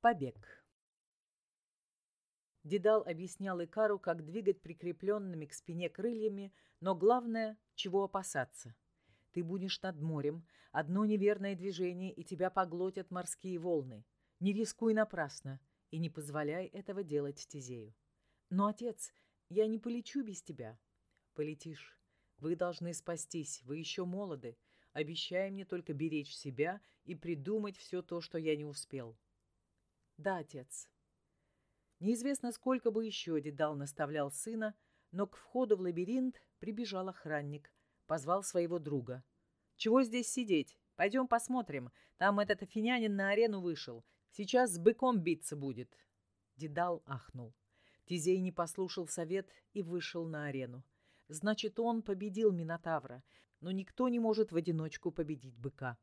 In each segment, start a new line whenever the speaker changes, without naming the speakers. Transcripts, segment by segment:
Побег. Дедал объяснял Икару, как двигать прикрепленными к спине крыльями, но главное, чего опасаться. Ты будешь над морем, одно неверное движение, и тебя поглотят морские волны. Не рискуй напрасно и не позволяй этого делать Тизею. Но, отец, я не полечу без тебя. Полетишь. Вы должны спастись, вы еще молоды. Обещай мне только беречь себя и придумать все то, что я не успел. Да, отец. Неизвестно, сколько бы еще Дедал наставлял сына, но к входу в лабиринт прибежал охранник, позвал своего друга. «Чего здесь сидеть? Пойдем посмотрим. Там этот афинянин на арену вышел. Сейчас с быком биться будет». Дедал ахнул. Тизей не послушал совет и вышел на арену. Значит, он победил Минотавра, но никто не может в одиночку победить быка.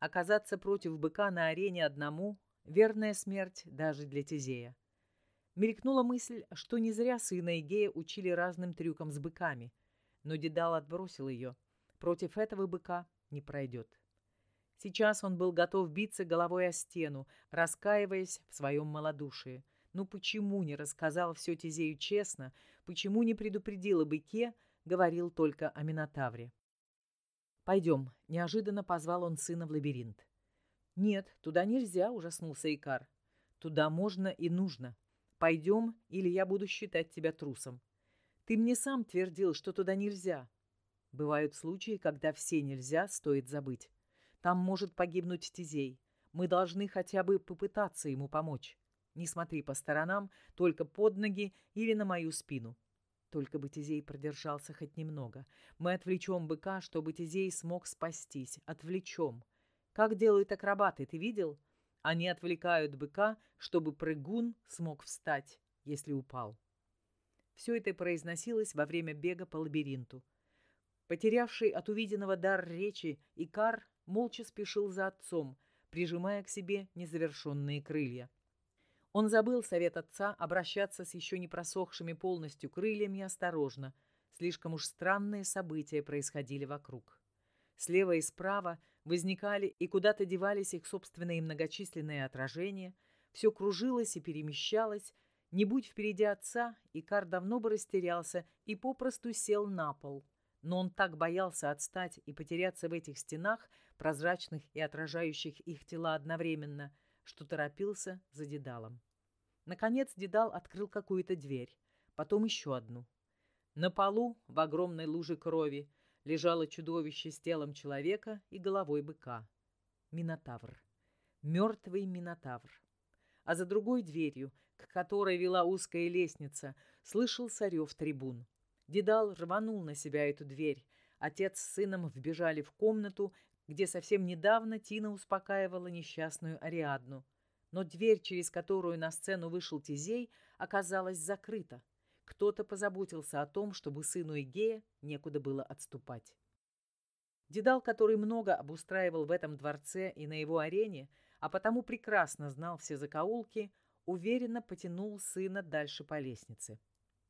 Оказаться против быка на арене одному — верная смерть даже для Тизея. Мелькнула мысль, что не зря сына Игея учили разным трюкам с быками, но Дедал отбросил ее. Против этого быка не пройдет. Сейчас он был готов биться головой о стену, раскаиваясь в своем малодушии. Ну почему не рассказал все Тизею честно, почему не предупредил о быке, говорил только о Минотавре. «Пойдем», — неожиданно позвал он сына в лабиринт. «Нет, туда нельзя», — ужаснулся Икар. «Туда можно и нужно. Пойдем, или я буду считать тебя трусом. Ты мне сам твердил, что туда нельзя». Бывают случаи, когда все нельзя, стоит забыть. Там может погибнуть Тизей. Мы должны хотя бы попытаться ему помочь. Не смотри по сторонам, только под ноги или на мою спину. Только бы Тизей продержался хоть немного. Мы отвлечем быка, чтобы Тизей смог спастись. Отвлечем. Как делают акробаты, ты видел? Они отвлекают быка, чтобы прыгун смог встать, если упал. Все это произносилось во время бега по лабиринту. Потерявший от увиденного дар речи, Икар молча спешил за отцом, прижимая к себе незавершенные крылья. Он забыл совет отца обращаться с еще не просохшими полностью крыльями осторожно. Слишком уж странные события происходили вокруг. Слева и справа возникали и куда-то девались их собственные многочисленные отражения, все кружилось и перемещалось. Не будь впереди отца, Икар давно бы растерялся и попросту сел на пол. Но он так боялся отстать и потеряться в этих стенах, прозрачных и отражающих их тела одновременно, что торопился за Дедалом. Наконец Дедал открыл какую-то дверь, потом еще одну. На полу, в огромной луже крови, лежало чудовище с телом человека и головой быка. Минотавр. Мертвый Минотавр. А за другой дверью, к которой вела узкая лестница, слышался рев трибун. Дедал рванул на себя эту дверь. Отец с сыном вбежали в комнату, где совсем недавно Тина успокаивала несчастную Ариадну. Но дверь, через которую на сцену вышел Тизей, оказалась закрыта. Кто-то позаботился о том, чтобы сыну Игея некуда было отступать. Дедал, который много обустраивал в этом дворце и на его арене, а потому прекрасно знал все закоулки, уверенно потянул сына дальше по лестнице.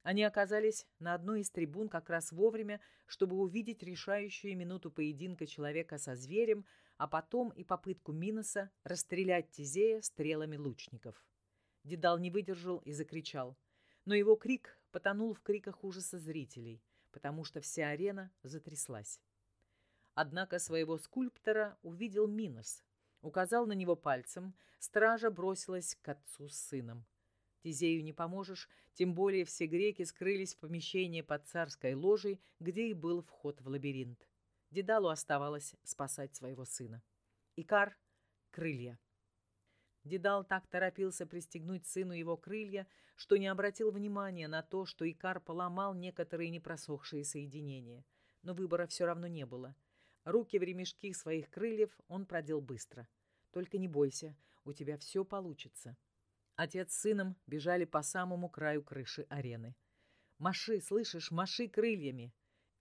Они оказались на одной из трибун как раз вовремя, чтобы увидеть решающую минуту поединка человека со зверем, а потом и попытку Миноса расстрелять Тизея стрелами лучников. Дедал не выдержал и закричал. Но его крик потонул в криках ужаса зрителей, потому что вся арена затряслась. Однако своего скульптора увидел Минос. Указал на него пальцем, стража бросилась к отцу с сыном. Тизею не поможешь, тем более все греки скрылись в помещении под царской ложей, где и был вход в лабиринт. Дедалу оставалось спасать своего сына. Икар — крылья. Дедал так торопился пристегнуть сыну его крылья, что не обратил внимания на то, что Икар поломал некоторые непросохшие соединения. Но выбора все равно не было. Руки в ремешки своих крыльев он продел быстро. «Только не бойся, у тебя все получится». Отец с сыном бежали по самому краю крыши арены. «Маши, слышишь, маши крыльями!»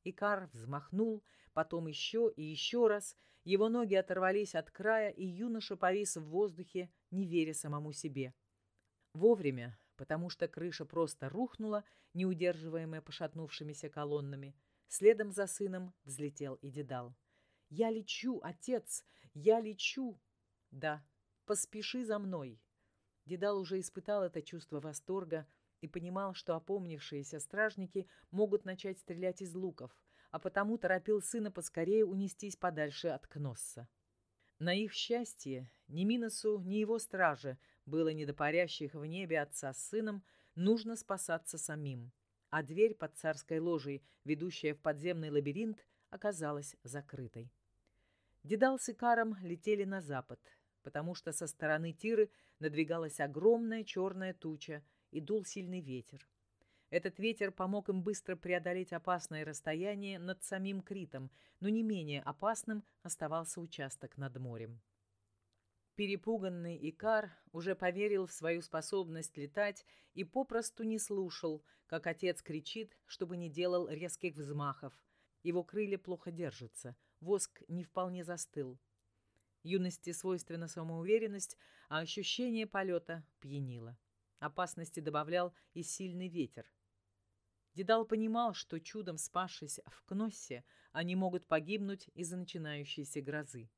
Икар взмахнул, потом еще и еще раз. Его ноги оторвались от края, и юноша повис в воздухе, не веря самому себе. Вовремя, потому что крыша просто рухнула, неудерживаемая пошатнувшимися колоннами. Следом за сыном взлетел и Дедал. «Я лечу, отец! Я лечу!» «Да, поспеши за мной!» Дедал уже испытал это чувство восторга и понимал, что опомнившиеся стражники могут начать стрелять из луков, а потому торопил сына поскорее унестись подальше от Кносса. На их счастье ни Миносу, ни его страже было не до парящих в небе отца с сыном, нужно спасаться самим. А дверь под царской ложей, ведущая в подземный лабиринт, оказалась закрытой. Дедал с Икаром летели на запад, потому что со стороны Тиры надвигалась огромная черная туча и дул сильный ветер. Этот ветер помог им быстро преодолеть опасное расстояние над самим Критом, но не менее опасным оставался участок над морем. Перепуганный Икар уже поверил в свою способность летать и попросту не слушал, как отец кричит, чтобы не делал резких взмахов. Его крылья плохо держатся, воск не вполне застыл. Юности свойственна самоуверенность, а ощущение полета пьянило. Опасности добавлял и сильный ветер. Дедал понимал, что чудом спасшись в Кноссе, они могут погибнуть из-за начинающейся грозы.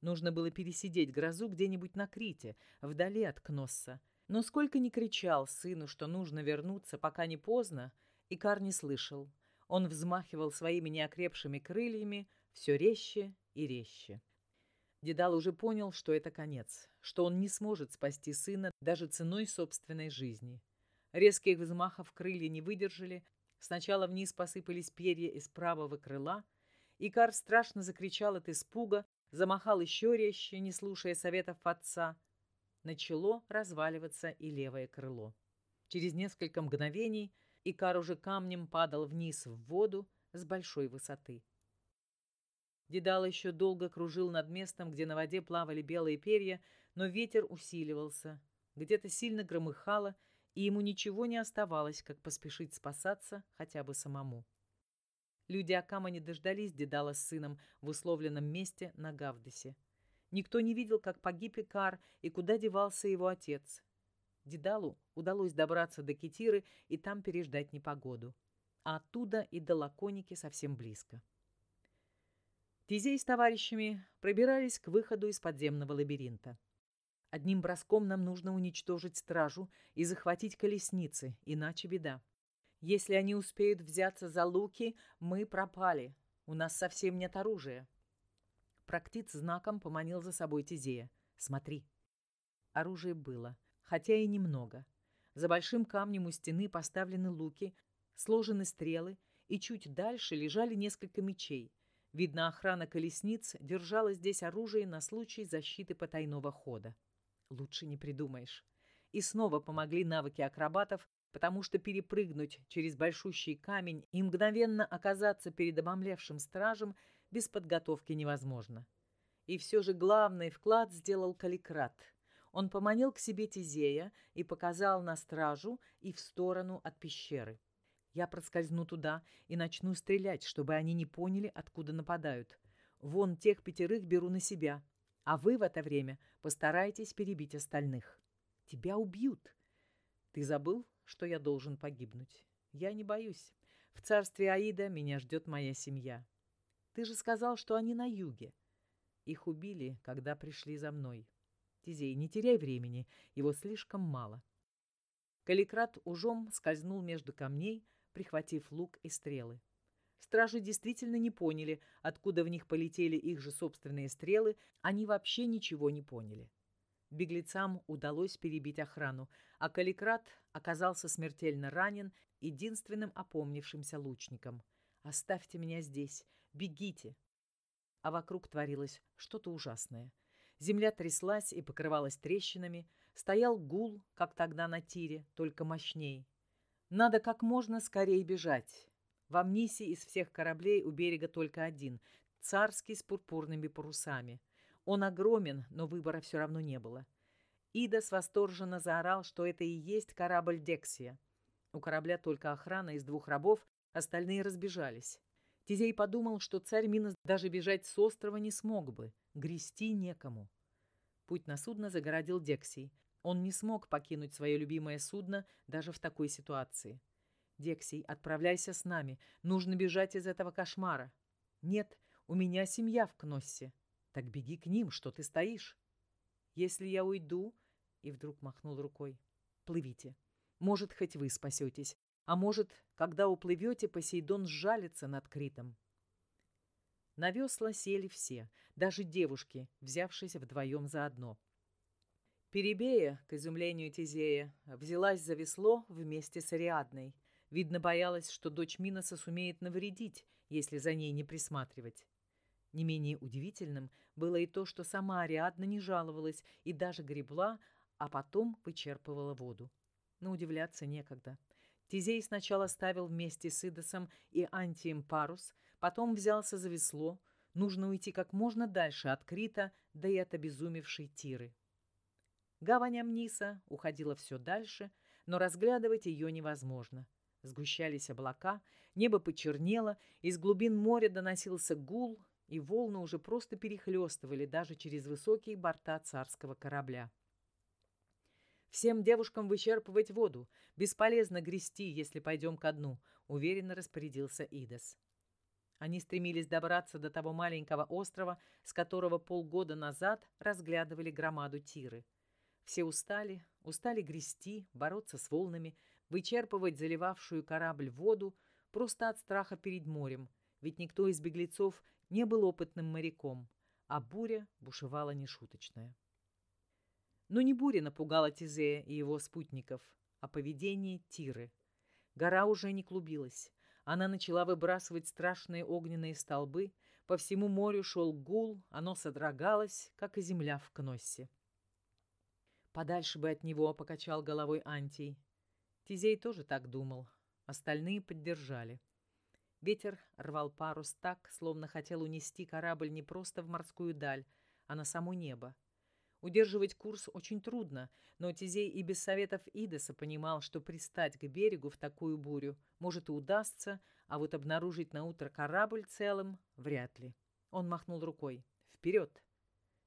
Нужно было пересидеть грозу где-нибудь на Крите, вдали от Кносса. Но сколько ни кричал сыну, что нужно вернуться, пока не поздно, Икар не слышал. Он взмахивал своими неокрепшими крыльями все резче и резче. Дедал уже понял, что это конец, что он не сможет спасти сына даже ценой собственной жизни. Резких взмахов крылья не выдержали. Сначала вниз посыпались перья из правого крыла. Икар страшно закричал от испуга, замахал еще резче, не слушая советов отца. Начало разваливаться и левое крыло. Через несколько мгновений Икар уже камнем падал вниз в воду с большой высоты. Дедал еще долго кружил над местом, где на воде плавали белые перья, но ветер усиливался. Где-то сильно громыхало, и ему ничего не оставалось, как поспешить спасаться хотя бы самому. Люди Акама не дождались Дедала с сыном в условленном месте на Гавдесе. Никто не видел, как погиб Икар и куда девался его отец. Дедалу удалось добраться до Китиры и там переждать непогоду. А оттуда и до Лаконики совсем близко. Тизей с товарищами пробирались к выходу из подземного лабиринта. Одним броском нам нужно уничтожить стражу и захватить колесницы, иначе беда. Если они успеют взяться за луки, мы пропали. У нас совсем нет оружия. Практиц знаком поманил за собой Тизея. Смотри. Оружие было, хотя и немного. За большим камнем у стены поставлены луки, сложены стрелы, и чуть дальше лежали несколько мечей. Видно, охрана колесниц держала здесь оружие на случай защиты потайного хода. Лучше не придумаешь. И снова помогли навыки акробатов, потому что перепрыгнуть через большущий камень и мгновенно оказаться перед обомлевшим стражем без подготовки невозможно. И все же главный вклад сделал Каликрат. Он поманил к себе Тизея и показал на стражу и в сторону от пещеры. Я проскользну туда и начну стрелять, чтобы они не поняли, откуда нападают. Вон тех пятерых беру на себя. А вы в это время постарайтесь перебить остальных. Тебя убьют. Ты забыл, что я должен погибнуть? Я не боюсь. В царстве Аида меня ждет моя семья. Ты же сказал, что они на юге. Их убили, когда пришли за мной. Тизей, не теряй времени, его слишком мало. Каликрат ужом скользнул между камней, прихватив лук и стрелы. Стражи действительно не поняли, откуда в них полетели их же собственные стрелы, они вообще ничего не поняли. Беглецам удалось перебить охрану, а Каликрат оказался смертельно ранен единственным опомнившимся лучником. «Оставьте меня здесь! Бегите!» А вокруг творилось что-то ужасное. Земля тряслась и покрывалась трещинами, стоял гул, как тогда на тире, только мощней. Надо как можно скорее бежать. В Амнисе из всех кораблей у берега только один – царский с пурпурными парусами. Он огромен, но выбора все равно не было. Идас восторженно заорал, что это и есть корабль Дексия. У корабля только охрана из двух рабов, остальные разбежались. Тизей подумал, что царь Минос даже бежать с острова не смог бы, грести некому. Путь на судно загородил Дексий. Он не смог покинуть свое любимое судно даже в такой ситуации. Дексий, отправляйся с нами. Нужно бежать из этого кошмара. Нет, у меня семья в Кноссе. Так беги к ним, что ты стоишь. Если я уйду, и вдруг махнул рукой. «Плывите. Может, хоть вы спасетесь. А может, когда уплывете, Посейдон сжалится над Критом». На весла сели все, даже девушки, взявшись вдвоем заодно. Перебея, к изумлению Тизея, взялась за весло вместе с Ариадной. Видно, боялась, что дочь Миноса сумеет навредить, если за ней не присматривать. Не менее удивительным было и то, что сама Ариадна не жаловалась и даже гребла, а потом вычерпывала воду. Но удивляться некогда. Тизей сначала ставил вместе с Идосом и Антием парус, потом взялся за весло. Нужно уйти как можно дальше от Крита, да и от обезумевшей Тиры. Гавань Амниса уходила все дальше, но разглядывать ее невозможно. Сгущались облака, небо почернело, из глубин моря доносился гул, и волны уже просто перехлестывали даже через высокие борта царского корабля. «Всем девушкам вычерпывать воду. Бесполезно грести, если пойдем ко дну», — уверенно распорядился Идес. Они стремились добраться до того маленького острова, с которого полгода назад разглядывали громаду Тиры. Все устали, устали грести, бороться с волнами, вычерпывать заливавшую корабль воду просто от страха перед морем, ведь никто из беглецов не был опытным моряком, а буря бушевала нешуточная. Но не буря напугала Тизея и его спутников, а поведение Тиры. Гора уже не клубилась. Она начала выбрасывать страшные огненные столбы, по всему морю шел гул, оно содрогалось, как и земля в Кноссе. «Подальше бы от него», — покачал головой Антий. Тизей тоже так думал. Остальные поддержали. Ветер рвал парус так, словно хотел унести корабль не просто в морскую даль, а на само небо. Удерживать курс очень трудно, но Тизей и без советов Идеса понимал, что пристать к берегу в такую бурю может и удастся, а вот обнаружить на утро корабль целым вряд ли. Он махнул рукой. «Вперед!»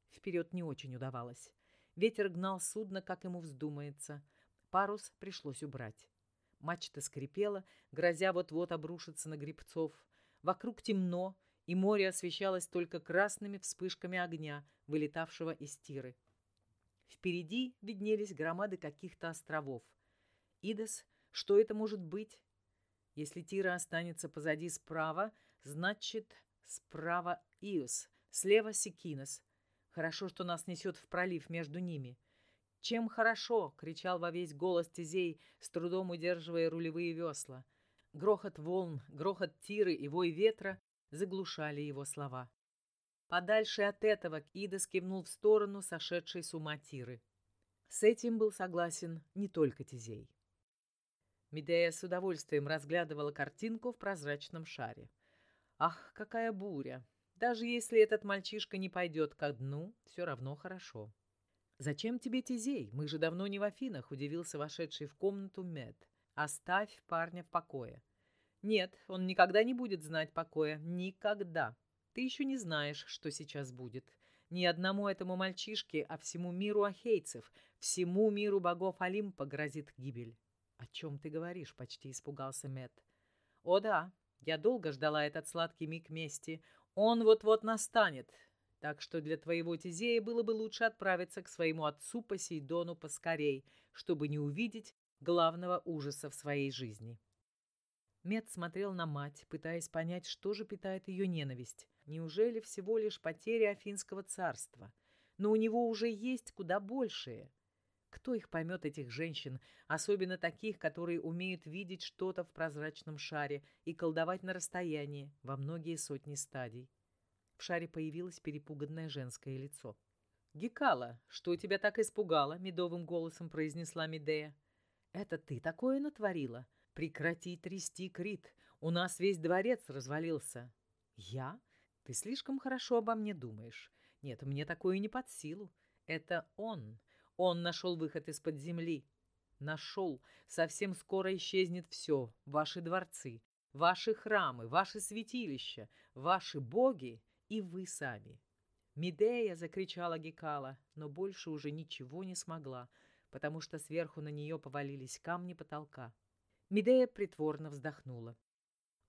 Вперед не очень удавалось. Ветер гнал судно, как ему вздумается. Парус пришлось убрать. Мачта скрипела, грозя вот-вот обрушиться на грибцов. Вокруг темно, и море освещалось только красными вспышками огня, вылетавшего из тиры. Впереди виднелись громады каких-то островов. Идес, что это может быть? Если Тира останется позади справа, значит, справа Иос, слева Секинос. Хорошо, что нас несет в пролив между ними. «Чем хорошо!» — кричал во весь голос Тизей, с трудом удерживая рулевые весла. Грохот волн, грохот тиры и вой ветра заглушали его слова. Подальше от этого Кида скивнул в сторону сошедшей с ума тиры. С этим был согласен не только Тизей. Медея с удовольствием разглядывала картинку в прозрачном шаре. «Ах, какая буря! Даже если этот мальчишка не пойдет ко дну, все равно хорошо». «Зачем тебе Тизей? Мы же давно не в Афинах», — удивился вошедший в комнату Мед. «Оставь парня в покое». «Нет, он никогда не будет знать покоя. Никогда. Ты еще не знаешь, что сейчас будет. Ни одному этому мальчишке, а всему миру ахейцев, всему миру богов Олимпа грозит гибель». «О чем ты говоришь?» — почти испугался Мед. «О да, я долго ждала этот сладкий миг мести. Он вот-вот настанет. Так что для твоего Тизея было бы лучше отправиться к своему отцу Посейдону поскорей, чтобы не увидеть главного ужаса в своей жизни. Мед смотрел на мать, пытаясь понять, что же питает ее ненависть. Неужели всего лишь потеря Афинского царства? Но у него уже есть куда большее. Кто их поймет, этих женщин, особенно таких, которые умеют видеть что-то в прозрачном шаре и колдовать на расстоянии во многие сотни стадий? В шаре появилось перепуганное женское лицо. «Гекала, что тебя так испугало?» — медовым голосом произнесла Медея. «Это ты такое натворила? Прекрати трясти, Крит. У нас весь дворец развалился». «Я? Ты слишком хорошо обо мне думаешь. Нет, мне такое не под силу. Это он. Он нашел выход из-под земли. Нашел. Совсем скоро исчезнет все. Ваши дворцы, ваши храмы, ваши святилища, ваши боги и вы сами. «Медея!» — закричала Гекала, но больше уже ничего не смогла, потому что сверху на нее повалились камни потолка. Медея притворно вздохнула.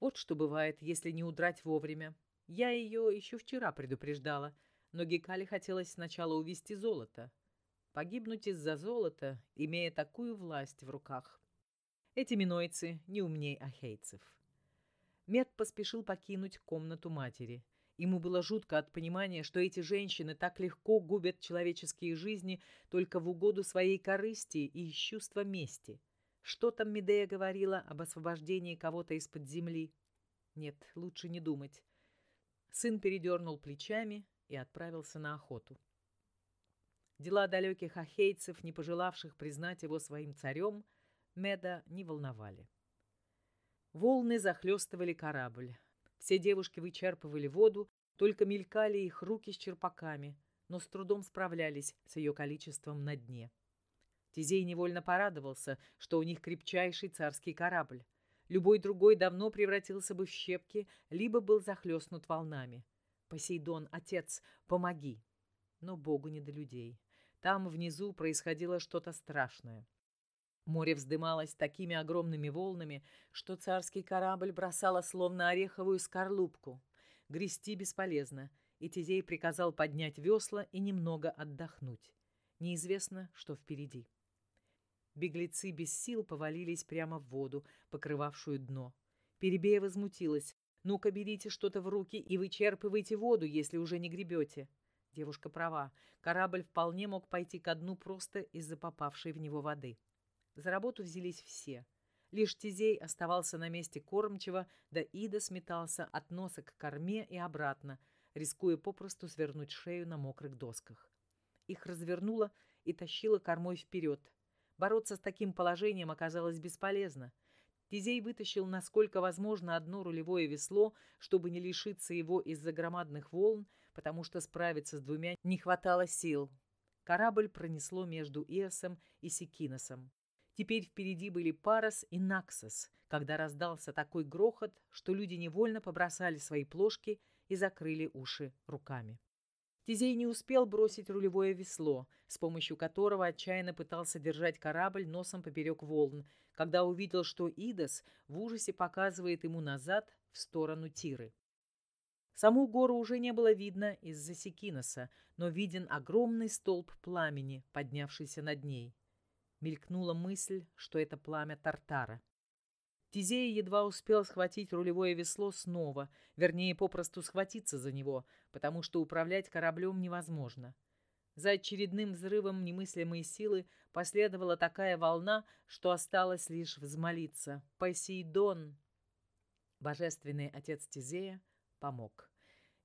Вот что бывает, если не удрать вовремя. Я ее еще вчера предупреждала, но Гекале хотелось сначала увести золото. Погибнуть из-за золота, имея такую власть в руках. Эти минойцы не умней ахейцев. Мед поспешил покинуть комнату матери. Ему было жутко от понимания, что эти женщины так легко губят человеческие жизни только в угоду своей корысти и из чувства мести. Что там Медея говорила об освобождении кого-то из-под земли? Нет, лучше не думать. Сын передернул плечами и отправился на охоту. Дела далеких ахейцев, не пожелавших признать его своим царем, Меда не волновали. Волны захлестывали корабль. Все девушки вычерпывали воду, только мелькали их руки с черпаками, но с трудом справлялись с ее количеством на дне. Тизей невольно порадовался, что у них крепчайший царский корабль. Любой другой давно превратился бы в щепки, либо был захлестнут волнами. «Посейдон, отец, помоги!» Но Богу не до людей. Там внизу происходило что-то страшное. Море вздымалось такими огромными волнами, что царский корабль бросало словно ореховую скорлупку. Грести бесполезно, и Тизей приказал поднять весла и немного отдохнуть. Неизвестно, что впереди. Беглецы без сил повалились прямо в воду, покрывавшую дно. Перебея возмутилась. «Ну-ка, берите что-то в руки и вычерпывайте воду, если уже не гребете». Девушка права. Корабль вполне мог пойти ко дну просто из-за попавшей в него воды. За работу взялись все. Лишь Тизей оставался на месте кормчего, да Ида сметался от носа к корме и обратно, рискуя попросту свернуть шею на мокрых досках. Их развернуло и тащило кормой вперед, Бороться с таким положением оказалось бесполезно. Тизей вытащил, насколько возможно, одно рулевое весло, чтобы не лишиться его из-за громадных волн, потому что справиться с двумя не хватало сил. Корабль пронесло между Иосом и Секиносом. Теперь впереди были Парос и Наксос, когда раздался такой грохот, что люди невольно побросали свои плошки и закрыли уши руками. Тизей не успел бросить рулевое весло, с помощью которого отчаянно пытался держать корабль носом поперек волн, когда увидел, что Идас в ужасе показывает ему назад в сторону Тиры. Саму гору уже не было видно из-за Секиноса, но виден огромный столб пламени, поднявшийся над ней. Мелькнула мысль, что это пламя Тартара. Тизея едва успел схватить рулевое весло снова, вернее, попросту схватиться за него, потому что управлять кораблем невозможно. За очередным взрывом немыслимой силы последовала такая волна, что осталось лишь взмолиться «Посейдон!». Божественный отец Тизея помог.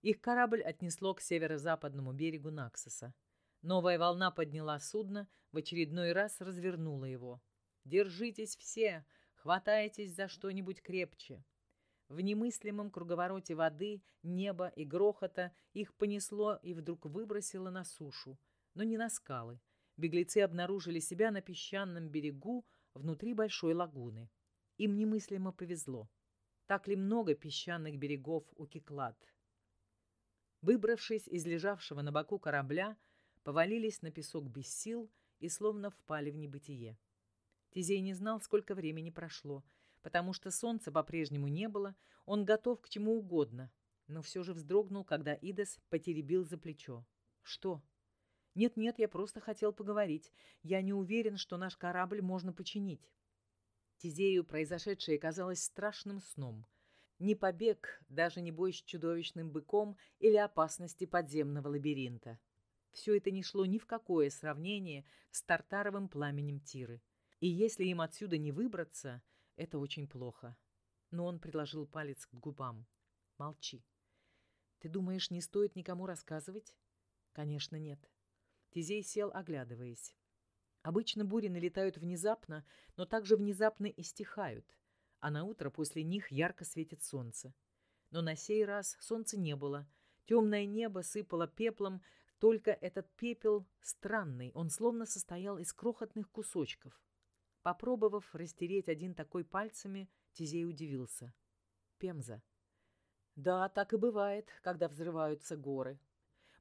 Их корабль отнесло к северо-западному берегу Наксоса. Новая волна подняла судно, в очередной раз развернула его. «Держитесь все!» Хватайтесь за что-нибудь крепче. В немыслимом круговороте воды, неба и грохота их понесло и вдруг выбросило на сушу, но не на скалы. Беглецы обнаружили себя на песчаном берегу внутри большой лагуны. Им немыслимо повезло. Так ли много песчаных берегов у Киклад? Выбравшись из лежавшего на боку корабля, повалились на песок без сил и словно впали в небытие. Тизей не знал, сколько времени прошло, потому что солнца по-прежнему не было, он готов к чему угодно, но все же вздрогнул, когда Идес потеребил за плечо. «Что?» «Нет-нет, я просто хотел поговорить. Я не уверен, что наш корабль можно починить». Тизею произошедшее казалось страшным сном. Не побег, даже не бой с чудовищным быком или опасности подземного лабиринта. Все это не шло ни в какое сравнение с тартаровым пламенем Тиры. И если им отсюда не выбраться, это очень плохо. Но он приложил палец к губам. Молчи. Ты думаешь, не стоит никому рассказывать? Конечно, нет. Тизей сел, оглядываясь. Обычно бури налетают внезапно, но также внезапно и стихают, а на утро после них ярко светит солнце. Но на сей раз солнца не было. Темное небо сыпало пеплом, только этот пепел странный, он словно состоял из крохотных кусочков. Попробовав растереть один такой пальцами, Тизей удивился. Пемза. Да, так и бывает, когда взрываются горы.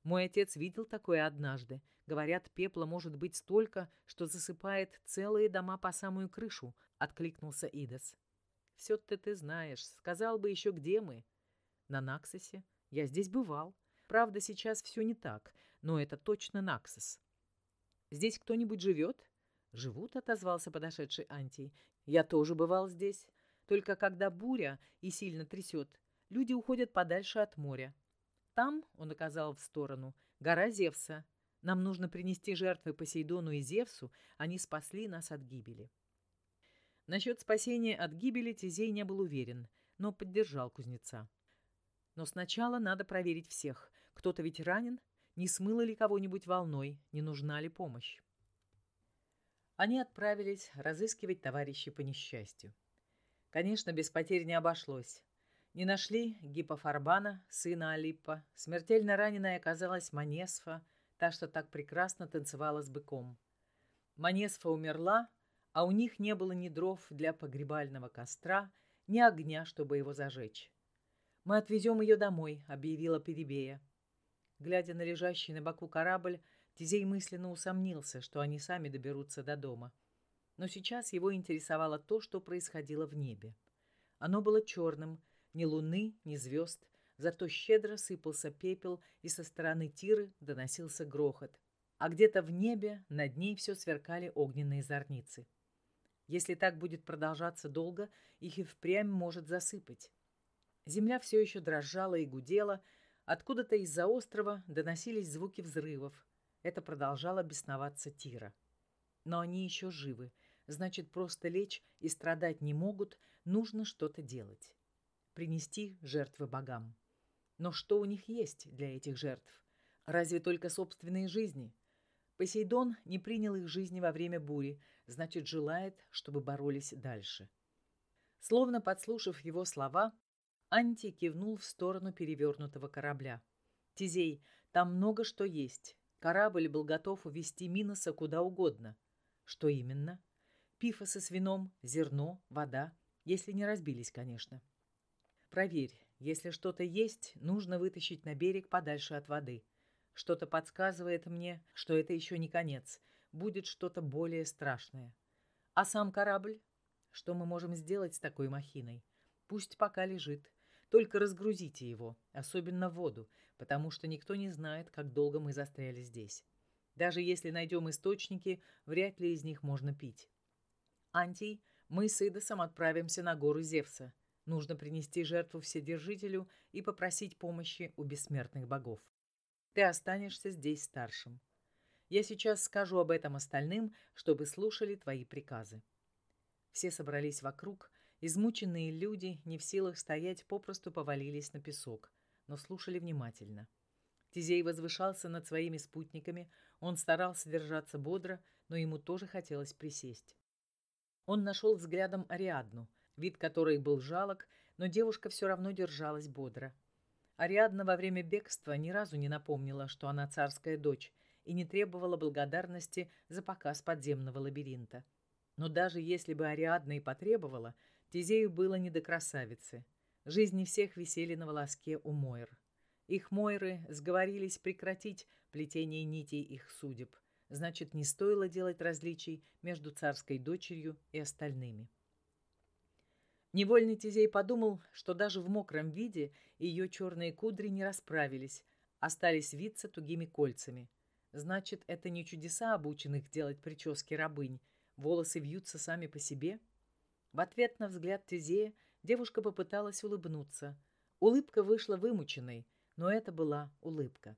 Мой отец видел такое однажды. Говорят, пепла может быть столько, что засыпает целые дома по самую крышу, откликнулся Идас. Все-то ты знаешь, сказал бы еще, где мы. На Наксосе. Я здесь бывал. Правда, сейчас все не так, но это точно Наксос. «Здесь кто-нибудь живет?» «Живут», — отозвался подошедший Антий. «Я тоже бывал здесь. Только когда буря и сильно трясет, люди уходят подальше от моря. Там, — он указал в сторону, — гора Зевса. Нам нужно принести жертвы Посейдону и Зевсу, они спасли нас от гибели». Насчет спасения от гибели Тизей не был уверен, но поддержал кузнеца. Но сначала надо проверить всех. Кто-то ведь ранен, не смыло ли кого-нибудь волной, не нужна ли помощь. Они отправились разыскивать товарищей по несчастью. Конечно, без потерь не обошлось. Не нашли Гипофарбана, сына Алиппа. Смертельно раненая оказалась Манесфа, та, что так прекрасно танцевала с быком. Манесфа умерла, а у них не было ни дров для погребального костра, ни огня, чтобы его зажечь. «Мы отвезем ее домой», — объявила Перебея. Глядя на лежащий на боку корабль, Тизей мысленно усомнился, что они сами доберутся до дома. Но сейчас его интересовало то, что происходило в небе. Оно было черным, ни луны, ни звезд, зато щедро сыпался пепел, и со стороны Тиры доносился грохот. А где-то в небе над ней все сверкали огненные зорницы. Если так будет продолжаться долго, их и впрямь может засыпать. Земля все еще дрожала и гудела, откуда-то из-за острова доносились звуки взрывов. Это продолжало бесноваться Тира. Но они еще живы, значит, просто лечь и страдать не могут, нужно что-то делать. Принести жертвы богам. Но что у них есть для этих жертв? Разве только собственные жизни? Посейдон не принял их жизни во время бури, значит, желает, чтобы боролись дальше. Словно подслушав его слова, Анти кивнул в сторону перевернутого корабля. «Тизей, там много что есть. Корабль был готов увезти Миноса куда угодно. Что именно? Пифосы с вином, зерно, вода, если не разбились, конечно. Проверь, если что-то есть, нужно вытащить на берег подальше от воды. Что-то подсказывает мне, что это еще не конец, будет что-то более страшное. А сам корабль? Что мы можем сделать с такой махиной? Пусть пока лежит. Только разгрузите его, особенно воду, потому что никто не знает, как долго мы застряли здесь. Даже если найдем источники, вряд ли из них можно пить. Антий, мы с Идосом отправимся на гору Зевса. Нужно принести жертву Вседержителю и попросить помощи у бессмертных богов. Ты останешься здесь старшим. Я сейчас скажу об этом остальным, чтобы слушали твои приказы. Все собрались вокруг, измученные люди, не в силах стоять, попросту повалились на песок, но слушали внимательно. Тизей возвышался над своими спутниками, он старался держаться бодро, но ему тоже хотелось присесть. Он нашел взглядом Ариадну, вид которой был жалок, но девушка все равно держалась бодро. Ариадна во время бегства ни разу не напомнила, что она царская дочь, и не требовала благодарности за показ подземного лабиринта. Но даже если бы Ариадна и потребовала, Тизею было не до красавицы. Жизни всех висели на волоске у Мойр. Их Мойры сговорились прекратить плетение нитей их судеб. Значит, не стоило делать различий между царской дочерью и остальными. Невольный Тизей подумал, что даже в мокром виде ее черные кудри не расправились, остались виться тугими кольцами – Значит, это не чудеса обученных делать прически рабынь. Волосы вьются сами по себе. В ответ на взгляд Тезея девушка попыталась улыбнуться. Улыбка вышла вымученной, но это была улыбка.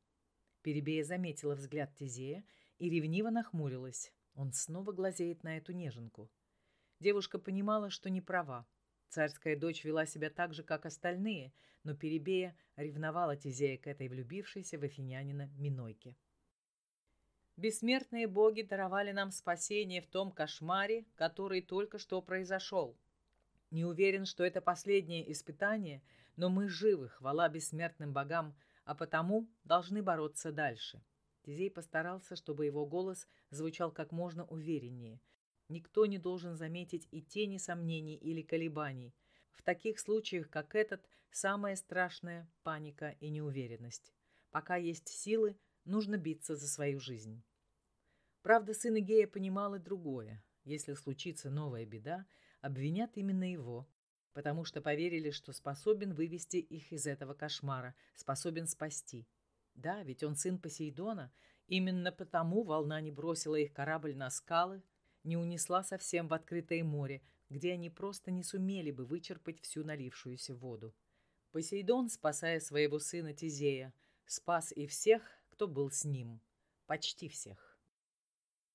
Перебея заметила взгляд Тезея и ревниво нахмурилась. Он снова глазеет на эту неженку. Девушка понимала, что не права. Царская дочь вела себя так же, как остальные, но Перебея ревновала Тезея к этой влюбившейся в афинянина Минойке. Бессмертные боги даровали нам спасение в том кошмаре, который только что произошел. Не уверен, что это последнее испытание, но мы живы, хвала бессмертным богам, а потому должны бороться дальше. Тизей постарался, чтобы его голос звучал как можно увереннее. Никто не должен заметить и тени сомнений или колебаний. В таких случаях, как этот, самое страшное – паника и неуверенность. Пока есть силы, нужно биться за свою жизнь. Правда, сын Игея понимал и другое. Если случится новая беда, обвинят именно его, потому что поверили, что способен вывести их из этого кошмара, способен спасти. Да, ведь он сын Посейдона, Именно потому волна не бросила их корабль на скалы, не унесла совсем в открытое море, где они просто не сумели бы вычерпать всю налившуюся воду. Посейдон, спасая своего сына Тизея, спас и всех, кто был с ним. Почти всех.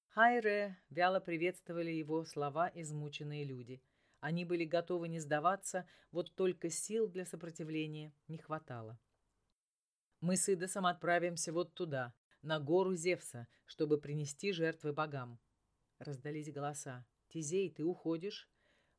Хайре вяло приветствовали его слова измученные люди. Они были готовы не сдаваться, вот только сил для сопротивления не хватало. «Мы с Идосом отправимся вот туда, на гору Зевса, чтобы принести жертвы богам». Раздались голоса. «Тизей, ты уходишь?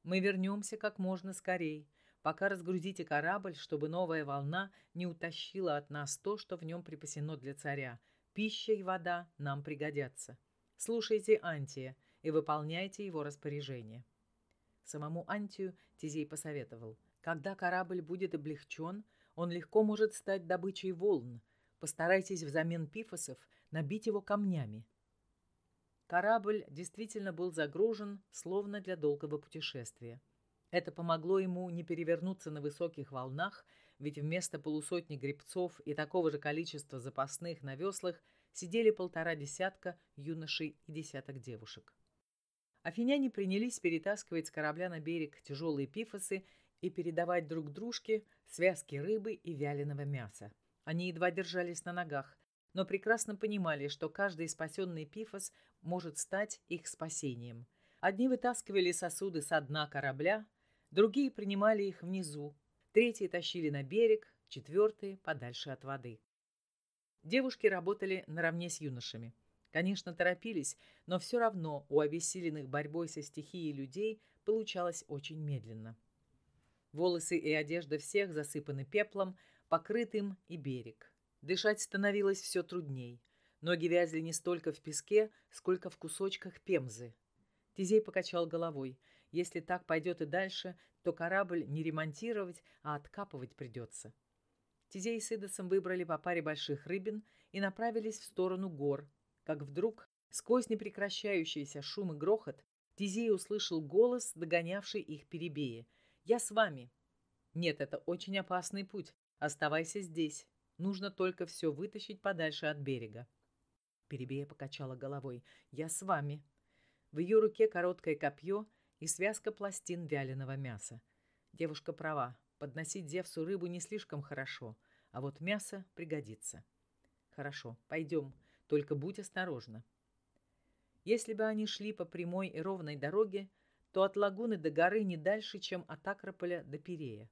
Мы вернемся как можно скорей. Пока разгрузите корабль, чтобы новая волна не утащила от нас то, что в нем припасено для царя. Пища и вода нам пригодятся. Слушайте Антия и выполняйте его распоряжение. Самому Антию Тизей посоветовал. Когда корабль будет облегчен, он легко может стать добычей волн. Постарайтесь взамен пифосов набить его камнями. Корабль действительно был загружен, словно для долгого путешествия. Это помогло ему не перевернуться на высоких волнах, ведь вместо полусотни гребцов и такого же количества запасных на веслах сидели полтора десятка юношей и десяток девушек. Афиняне принялись перетаскивать с корабля на берег тяжелые пифосы и передавать друг дружке связки рыбы и вяленого мяса. Они едва держались на ногах, но прекрасно понимали, что каждый спасенный пифос может стать их спасением. Одни вытаскивали сосуды со дна корабля, Другие принимали их внизу, третьи тащили на берег, четвертые подальше от воды. Девушки работали наравне с юношами. Конечно, торопились, но все равно у обессиленных борьбой со стихией людей получалось очень медленно. Волосы и одежда всех засыпаны пеплом, покрытым и берег. Дышать становилось все трудней. Ноги вязли не столько в песке, сколько в кусочках пемзы. Тизей покачал головой. Если так пойдет и дальше, то корабль не ремонтировать, а откапывать придется. Тизей с Идосом выбрали по паре больших рыбин и направились в сторону гор, как вдруг, сквозь непрекращающийся шум и грохот, Тизей услышал голос, догонявший их перебея. «Я с вами». «Нет, это очень опасный путь. Оставайся здесь. Нужно только все вытащить подальше от берега». Перебея покачала головой. «Я с вами». В ее руке короткое копье — и связка пластин вяленого мяса. Девушка права, подносить Зевсу рыбу не слишком хорошо, а вот мясо пригодится. Хорошо, пойдем, только будь осторожна. Если бы они шли по прямой и ровной дороге, то от лагуны до горы не дальше, чем от Акрополя до Пирея.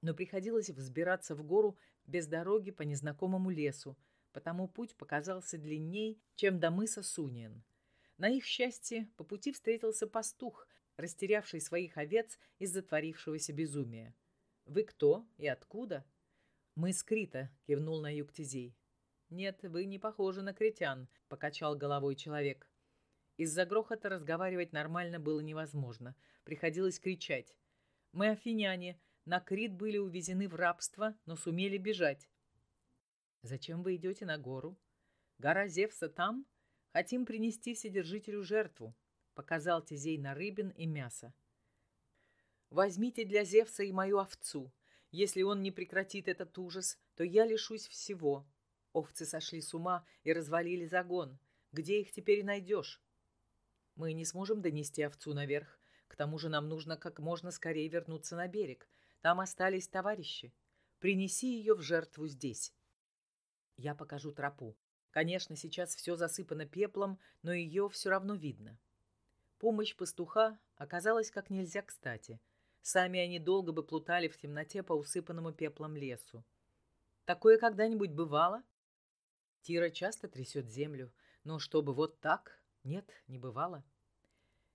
Но приходилось взбираться в гору без дороги по незнакомому лесу, потому путь показался длинней, чем до мыса Суниен. На их счастье по пути встретился пастух, растерявший своих овец из затворившегося безумия. «Вы кто и откуда?» «Мы с Крита», — кивнул на юг Тизей. «Нет, вы не похожи на критян», — покачал головой человек. Из-за грохота разговаривать нормально было невозможно. Приходилось кричать. «Мы афиняне. На Крит были увезены в рабство, но сумели бежать». «Зачем вы идете на гору? Гора Зевса там?» Хотим принести Вседержителю жертву, показал Тизей на рыбин и мясо. Возьмите для Зевса и мою овцу. Если он не прекратит этот ужас, то я лишусь всего. Овцы сошли с ума и развалили загон. Где их теперь найдешь? Мы не сможем донести овцу наверх. К тому же нам нужно как можно скорее вернуться на берег. Там остались товарищи. Принеси ее в жертву здесь. Я покажу тропу. Конечно, сейчас все засыпано пеплом, но ее все равно видно. Помощь пастуха оказалась как нельзя кстати. Сами они долго бы плутали в темноте по усыпанному пеплом лесу. Такое когда-нибудь бывало? Тира часто трясет землю, но чтобы вот так, нет, не бывало.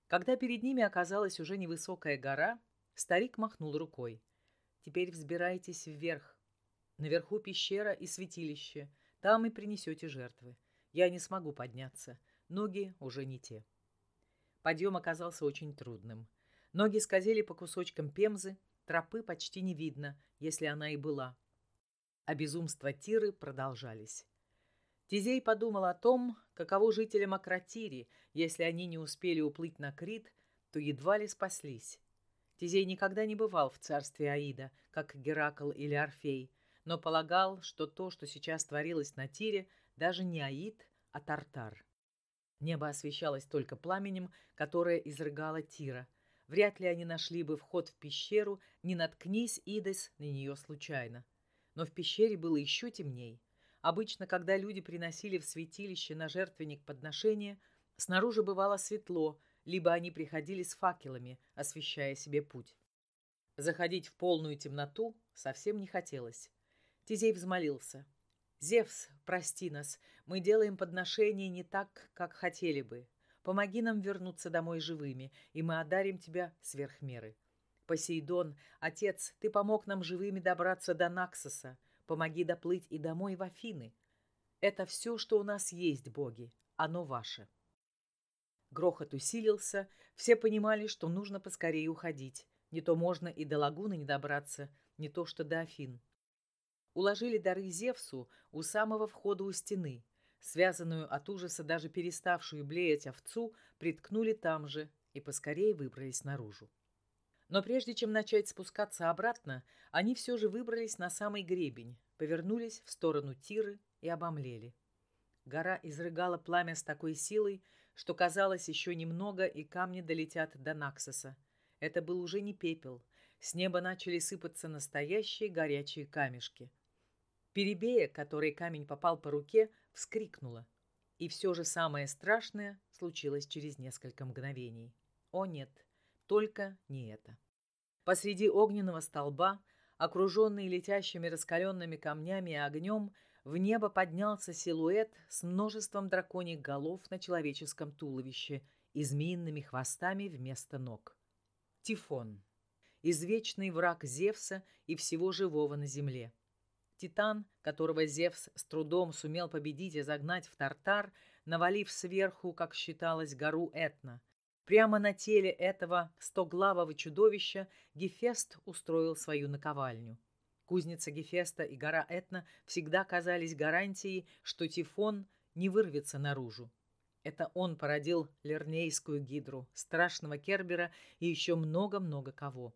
Когда перед ними оказалась уже невысокая гора, старик махнул рукой. «Теперь взбирайтесь вверх. Наверху пещера и святилище. Там и принесете жертвы. Я не смогу подняться. Ноги уже не те. Подъем оказался очень трудным. Ноги скользили по кусочкам пемзы, тропы почти не видно, если она и была. А безумства Тиры продолжались. Тизей подумал о том, каково жителям Акротири, если они не успели уплыть на Крит, то едва ли спаслись. Тизей никогда не бывал в царстве Аида, как Геракл или Орфей, но полагал, что то, что сейчас творилось на Тире, даже не Аид, а Тартар. Небо освещалось только пламенем, которое изрыгала Тира. Вряд ли они нашли бы вход в пещеру, не наткнись Идес на нее случайно. Но в пещере было еще темней. Обычно, когда люди приносили в святилище на жертвенник подношения, снаружи бывало светло, либо они приходили с факелами, освещая себе путь. Заходить в полную темноту совсем не хотелось. Тизей взмолился. «Зевс, прости нас, мы делаем подношение не так, как хотели бы. Помоги нам вернуться домой живыми, и мы одарим тебя сверх меры. Посейдон, отец, ты помог нам живыми добраться до Наксоса. Помоги доплыть и домой в Афины. Это все, что у нас есть, боги. Оно ваше». Грохот усилился, все понимали, что нужно поскорее уходить. Не то можно и до лагуны не добраться, не то что до Афин уложили дары Зевсу у самого входа у стены. Связанную от ужаса даже переставшую блеять овцу приткнули там же и поскорее выбрались наружу. Но прежде чем начать спускаться обратно, они все же выбрались на самый гребень, повернулись в сторону Тиры и обомлели. Гора изрыгала пламя с такой силой, что казалось еще немного, и камни долетят до Наксоса. Это был уже не пепел. С неба начали сыпаться настоящие горячие камешки. Перебея, которой камень попал по руке, вскрикнула. И все же самое страшное случилось через несколько мгновений. О нет, только не это. Посреди огненного столба, окруженный летящими раскаленными камнями и огнем, в небо поднялся силуэт с множеством драконьих голов на человеческом туловище и змеиными хвостами вместо ног. Тифон. Извечный враг Зевса и всего живого на земле. Титан, которого Зевс с трудом сумел победить и загнать в Тартар, навалив сверху, как считалось, гору Этна. Прямо на теле этого стоглавого чудовища Гефест устроил свою наковальню. Кузница Гефеста и гора Этна всегда казались гарантией, что Тифон не вырвется наружу. Это он породил Лернейскую гидру, страшного Кербера и еще много-много кого.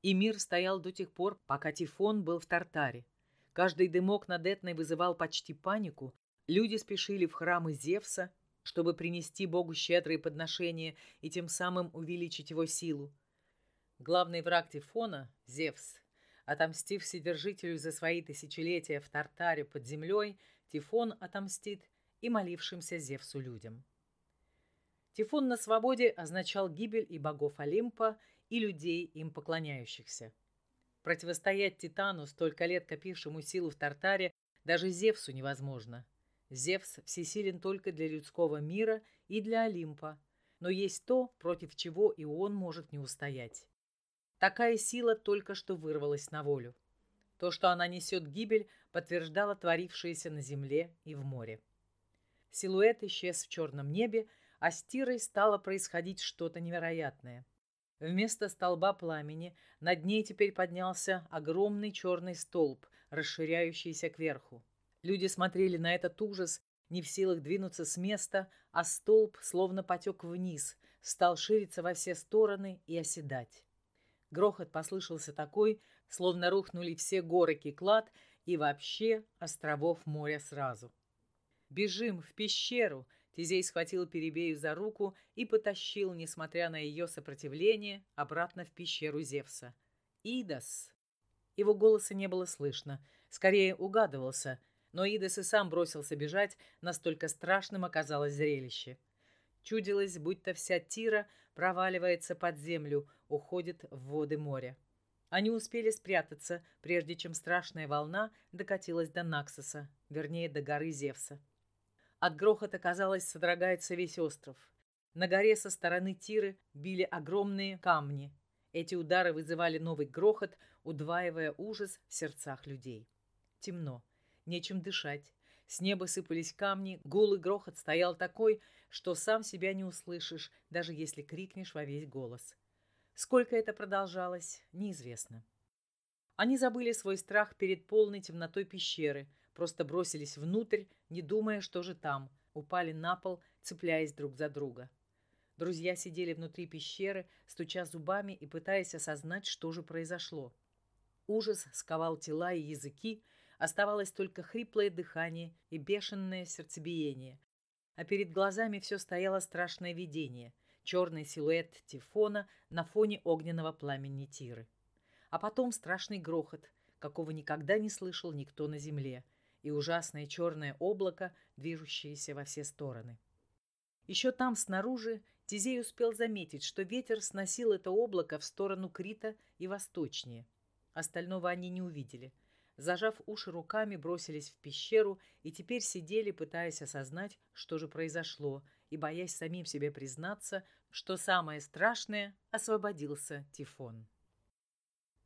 И мир стоял до тех пор, пока Тифон был в Тартаре. Каждый дымок над Этной вызывал почти панику. Люди спешили в храмы Зевса, чтобы принести Богу щедрые подношения и тем самым увеличить его силу. Главный враг Тифона — Зевс. Отомстив Вседержителю за свои тысячелетия в Тартаре под землей, Тифон отомстит и молившимся Зевсу людям. Тифон на свободе означал гибель и богов Олимпа, и людей, им поклоняющихся. Противостоять Титану, столько лет копившему силу в Тартаре, даже Зевсу невозможно. Зевс всесилен только для людского мира и для Олимпа, но есть то, против чего и он может не устоять. Такая сила только что вырвалась на волю. То, что она несет гибель, подтверждало творившееся на земле и в море. Силуэт исчез в черном небе, а с Тирой стало происходить что-то невероятное – Вместо столба пламени над ней теперь поднялся огромный черный столб, расширяющийся кверху. Люди смотрели на этот ужас, не в силах двинуться с места, а столб словно потек вниз, стал шириться во все стороны и оседать. Грохот послышался такой, словно рухнули все горы Киклад и вообще островов моря сразу. «Бежим в пещеру!» Тизей схватил Перебею за руку и потащил, несмотря на ее сопротивление, обратно в пещеру Зевса. «Идас!» Его голоса не было слышно, скорее угадывался, но Идас и сам бросился бежать, настолько страшным оказалось зрелище. Чудилось, будто вся Тира проваливается под землю, уходит в воды моря. Они успели спрятаться, прежде чем страшная волна докатилась до Наксоса, вернее, до горы Зевса. От грохота, казалось, содрогается весь остров. На горе со стороны Тиры били огромные камни. Эти удары вызывали новый грохот, удваивая ужас в сердцах людей. Темно, нечем дышать. С неба сыпались камни, гул и грохот стоял такой, что сам себя не услышишь, даже если крикнешь во весь голос. Сколько это продолжалось, неизвестно. Они забыли свой страх перед полной темнотой пещеры, просто бросились внутрь, не думая, что же там, упали на пол, цепляясь друг за друга. Друзья сидели внутри пещеры, стуча зубами и пытаясь осознать, что же произошло. Ужас сковал тела и языки, Оставалось только хриплое дыхание и бешеное сердцебиение. А перед глазами все стояло страшное видение — черный силуэт Тифона на фоне огненного пламени Тиры. А потом страшный грохот, какого никогда не слышал никто на земле, и ужасное черное облако, движущееся во все стороны. Еще там, снаружи, Тизей успел заметить, что ветер сносил это облако в сторону Крита и восточнее. Остального они не увидели. Зажав уши руками, бросились в пещеру и теперь сидели, пытаясь осознать, что же произошло, и боясь самим себе признаться, что самое страшное — освободился Тифон.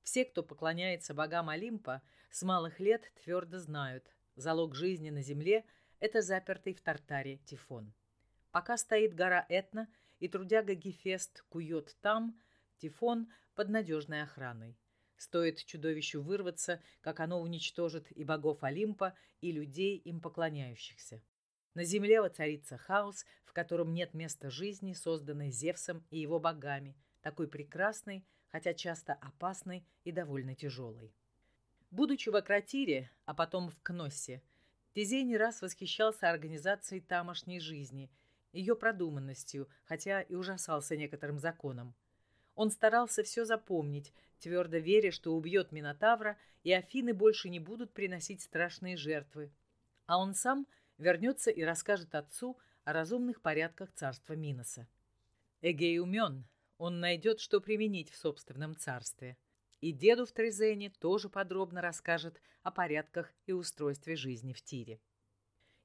Все, кто поклоняется богам Олимпа, с малых лет твердо знают, залог жизни на земле — это запертый в Тартаре Тифон. Пока стоит гора Этна и трудяга Гефест кует там, Тифон под надежной охраной. Стоит чудовищу вырваться, как оно уничтожит и богов Олимпа, и людей, им поклоняющихся. На земле воцарится хаос, в котором нет места жизни, созданной Зевсом и его богами, такой прекрасной, хотя часто опасной и довольно тяжелой. Будучи в Акротире, а потом в Кноссе, Тезей не раз восхищался организацией тамошней жизни, ее продуманностью, хотя и ужасался некоторым законам. Он старался все запомнить, твердо веря, что убьет Минотавра, и Афины больше не будут приносить страшные жертвы. А он сам вернется и расскажет отцу о разумных порядках царства Миноса. Эгей умен, он найдет, что применить в собственном царстве. И деду в Трезене тоже подробно расскажет о порядках и устройстве жизни в Тире.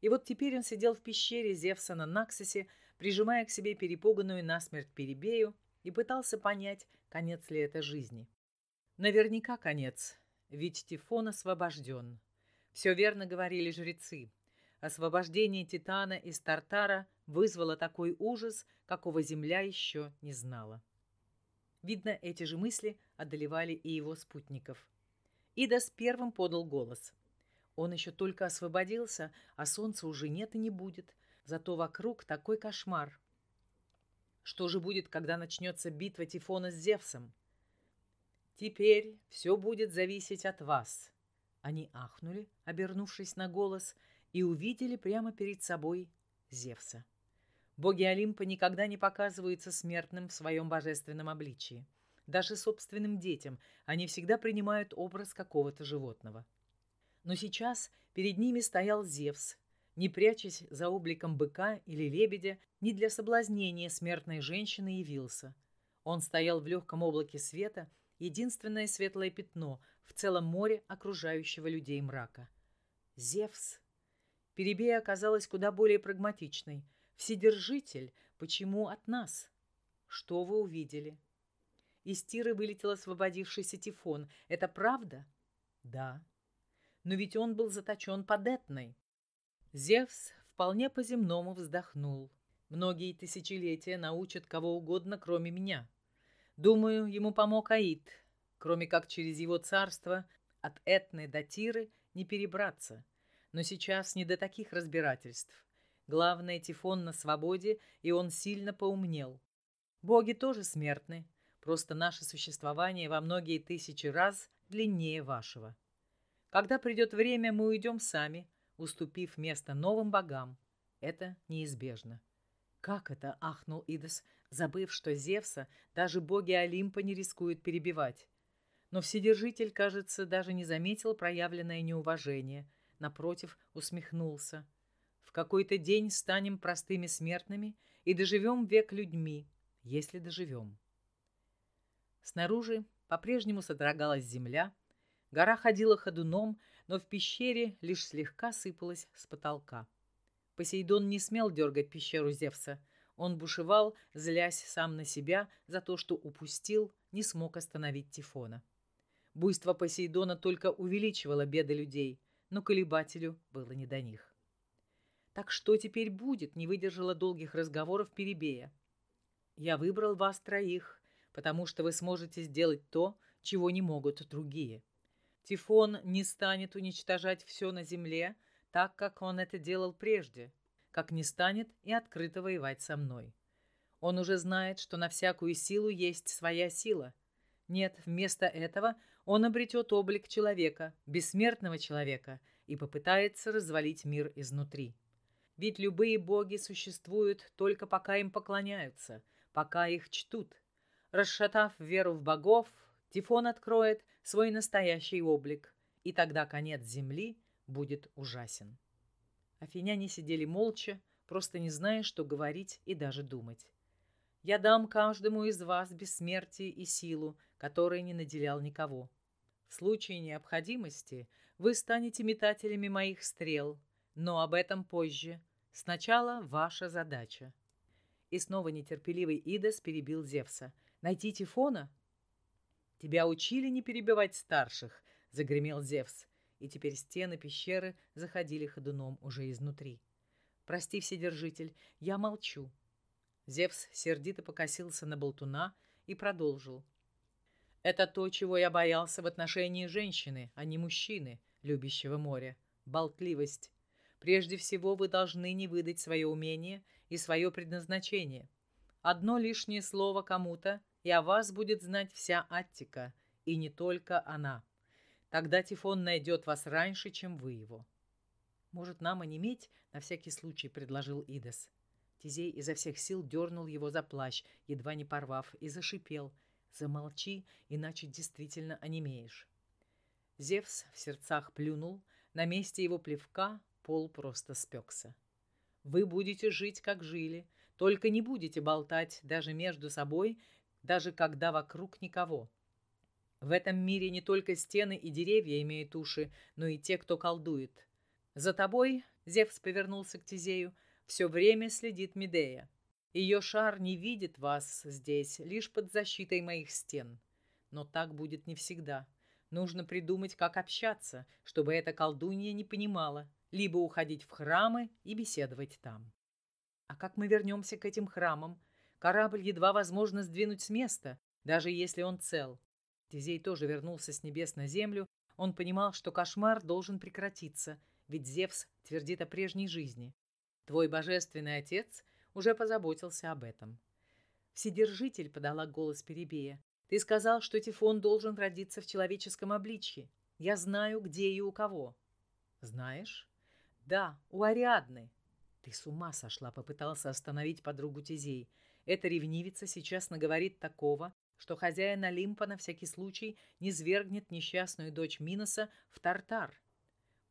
И вот теперь он сидел в пещере Зевса на Наксосе, прижимая к себе перепуганную насмерть Перебею, и пытался понять, конец ли это жизни. Наверняка конец, ведь Тифон освобожден. Все верно говорили жрецы. Освобождение Титана из Тартара вызвало такой ужас, какого земля еще не знала. Видно, эти же мысли одолевали и его спутников. Идас первым подал голос. Он еще только освободился, а солнца уже нет и не будет. Зато вокруг такой кошмар. Что же будет, когда начнется битва Тифона с Зевсом? Теперь все будет зависеть от вас. Они ахнули, обернувшись на голос, и увидели прямо перед собой Зевса. Боги Олимпа никогда не показываются смертным в своем божественном обличии. Даже собственным детям они всегда принимают образ какого-то животного. Но сейчас перед ними стоял Зевс, не прячась за обликом быка или лебедя, ни для соблазнения смертной женщины явился. Он стоял в легком облаке света, единственное светлое пятно в целом море окружающего людей мрака. Зевс. Перебея оказалась куда более прагматичной – Вседержитель, почему от нас? Что вы увидели? Из тиры вылетел освободившийся Тифон. Это правда? Да. Но ведь он был заточен под Этной. Зевс вполне по-земному вздохнул. Многие тысячелетия научат кого угодно, кроме меня. Думаю, ему помог Аид, кроме как через его царство от Этны до Тиры не перебраться. Но сейчас не до таких разбирательств. Главное, Тифон на свободе, и он сильно поумнел. Боги тоже смертны, просто наше существование во многие тысячи раз длиннее вашего. Когда придет время, мы уйдем сами, уступив место новым богам. Это неизбежно. Как это, ахнул Идос, забыв, что Зевса даже боги Олимпа не рискуют перебивать. Но Вседержитель, кажется, даже не заметил проявленное неуважение, напротив, усмехнулся какой-то день станем простыми смертными и доживем век людьми, если доживем. Снаружи по-прежнему содрогалась земля, гора ходила ходуном, но в пещере лишь слегка сыпалась с потолка. Посейдон не смел дергать пещеру Зевса. Он бушевал, злясь сам на себя за то, что упустил, не смог остановить Тифона. Буйство Посейдона только увеличивало беды людей, но колебателю было не до них. Так что теперь будет, не выдержала долгих разговоров Перебея. Я выбрал вас троих, потому что вы сможете сделать то, чего не могут другие. Тифон не станет уничтожать все на земле, так как он это делал прежде, как не станет и открыто воевать со мной. Он уже знает, что на всякую силу есть своя сила. Нет, вместо этого он обретет облик человека, бессмертного человека, и попытается развалить мир изнутри. Ведь любые боги существуют только пока им поклоняются, пока их чтут. Расшатав веру в богов, Тифон откроет свой настоящий облик, и тогда конец земли будет ужасен. Афиняне сидели молча, просто не зная, что говорить и даже думать. «Я дам каждому из вас бессмертие и силу, которой не наделял никого. В случае необходимости вы станете метателями моих стрел, но об этом позже. Сначала ваша задача». И снова нетерпеливый Идас перебил Зевса. «Найти Тифона?» «Тебя учили не перебивать старших», — загремел Зевс и теперь стены пещеры заходили ходуном уже изнутри. «Прости, Вседержитель, я молчу». Зевс сердито покосился на болтуна и продолжил. «Это то, чего я боялся в отношении женщины, а не мужчины, любящего моря. Болтливость. Прежде всего вы должны не выдать свое умение и свое предназначение. Одно лишнее слово кому-то, и о вас будет знать вся Аттика, и не только она». Тогда Тифон найдет вас раньше, чем вы его. Может, нам онеметь? На всякий случай предложил Идес. Тизей изо всех сил дернул его за плащ, едва не порвав, и зашипел. Замолчи, иначе действительно онемеешь. Зевс в сердцах плюнул, на месте его плевка пол просто спекся. Вы будете жить, как жили, только не будете болтать даже между собой, даже когда вокруг никого. В этом мире не только стены и деревья имеют уши, но и те, кто колдует. За тобой, Зевс повернулся к Тизею, все время следит Медея. Ее шар не видит вас здесь, лишь под защитой моих стен. Но так будет не всегда. Нужно придумать, как общаться, чтобы эта колдунья не понимала, либо уходить в храмы и беседовать там. А как мы вернемся к этим храмам? Корабль едва возможно сдвинуть с места, даже если он цел. Тизей тоже вернулся с небес на землю. Он понимал, что кошмар должен прекратиться, ведь Зевс твердит о прежней жизни. Твой божественный отец уже позаботился об этом. Вседержитель подала голос Перебея. Ты сказал, что Тифон должен родиться в человеческом обличье. Я знаю, где и у кого. Знаешь? Да, у Ариадны. Ты с ума сошла, попытался остановить подругу Тизей. Эта ревнивица сейчас наговорит такого, что хозяин Олимпа на всякий случай не свергнет несчастную дочь Миноса в Тартар.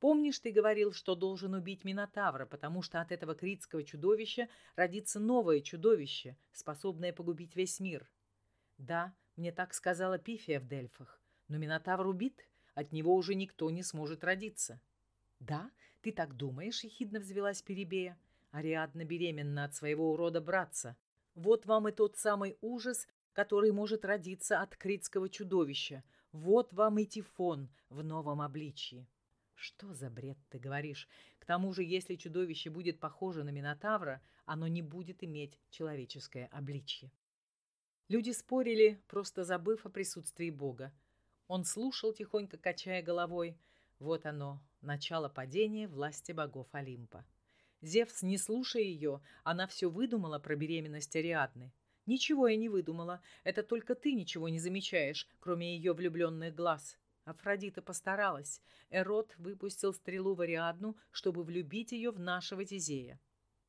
Помнишь, ты говорил, что должен убить Минотавра, потому что от этого критского чудовища родится новое чудовище, способное погубить весь мир? Да, мне так сказала Пифия в Дельфах. Но Минотавр убит, от него уже никто не сможет родиться. Да, ты так думаешь, ехидно взвелась Перебея. Ариадна беременна от своего урода братца. Вот вам и тот самый ужас, который может родиться от критского чудовища. Вот вам и Тифон в новом обличье. Что за бред ты говоришь? К тому же, если чудовище будет похоже на Минотавра, оно не будет иметь человеческое обличье. Люди спорили, просто забыв о присутствии Бога. Он слушал, тихонько качая головой. Вот оно, начало падения власти богов Олимпа. Зевс, не слушая ее, она все выдумала про беременность Ариадны. Ничего я не выдумала. Это только ты ничего не замечаешь, кроме ее влюбленных глаз. Афродита постаралась. Эрот выпустил стрелу в Ариадну, чтобы влюбить ее в нашего Тизея.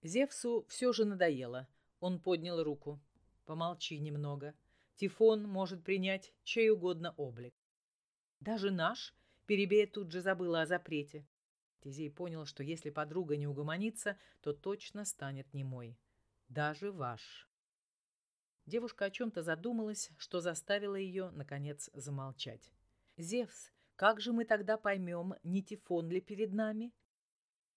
Зевсу все же надоело. Он поднял руку. Помолчи немного. Тифон может принять чей угодно облик. Даже наш? Перебея тут же забыла о запрете. Тизей понял, что если подруга не угомонится, то точно станет немой. Даже ваш. Девушка о чем-то задумалась, что заставило ее, наконец, замолчать. «Зевс, как же мы тогда поймем, не Тифон ли перед нами?»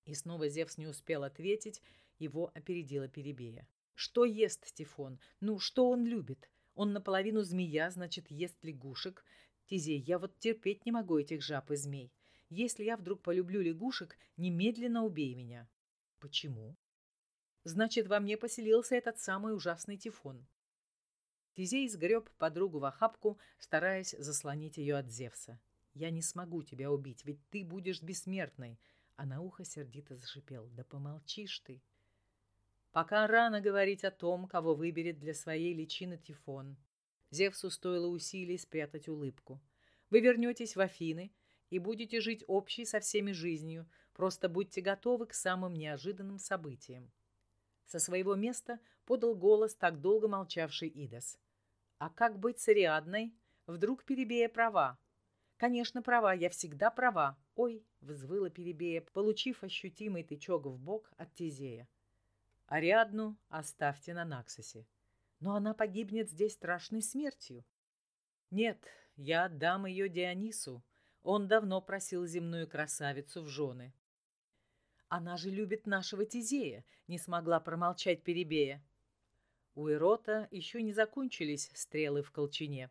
И снова Зевс не успел ответить, его опередила Перебея. «Что ест Тифон? Ну, что он любит? Он наполовину змея, значит, ест лягушек. Тизей, я вот терпеть не могу этих жаб и змей. Если я вдруг полюблю лягушек, немедленно убей меня». «Почему?» «Значит, во мне поселился этот самый ужасный Тифон. Тизей сгреб подругу в охапку, стараясь заслонить ее от Зевса. «Я не смогу тебя убить, ведь ты будешь бессмертной!» А на ухо сердито зашипел. «Да помолчишь ты!» «Пока рано говорить о том, кого выберет для своей личины Тифон. Зевсу стоило усилий спрятать улыбку. «Вы вернетесь в Афины и будете жить общей со всеми жизнью, просто будьте готовы к самым неожиданным событиям». Со своего места подал голос так долго молчавший Идас. «А как быть с Ариадной? Вдруг Перебея права?» «Конечно, права, я всегда права. Ой!» — взвыла Перебея, получив ощутимый тычок в бок от Тизея. «Ариадну оставьте на Наксосе. Но она погибнет здесь страшной смертью». «Нет, я отдам ее Дионису. Он давно просил земную красавицу в жены». «Она же любит нашего Тизея», — не смогла промолчать Перебея. У Эрота еще не закончились стрелы в колчине.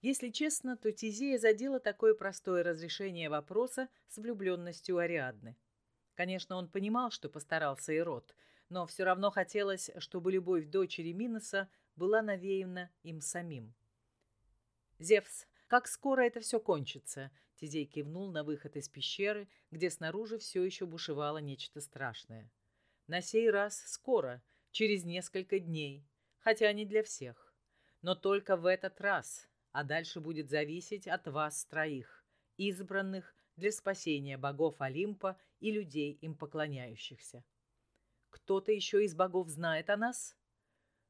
Если честно, то Тизея задела такое простое разрешение вопроса с влюбленностью Ариадны. Конечно, он понимал, что постарался Ирод, но все равно хотелось, чтобы любовь дочери Миноса была навеяна им самим. «Зевс, как скоро это все кончится?» Тизей кивнул на выход из пещеры, где снаружи все еще бушевало нечто страшное. «На сей раз скоро, через несколько дней, хотя не для всех. Но только в этот раз, а дальше будет зависеть от вас троих, избранных для спасения богов Олимпа и людей, им поклоняющихся. Кто-то еще из богов знает о нас?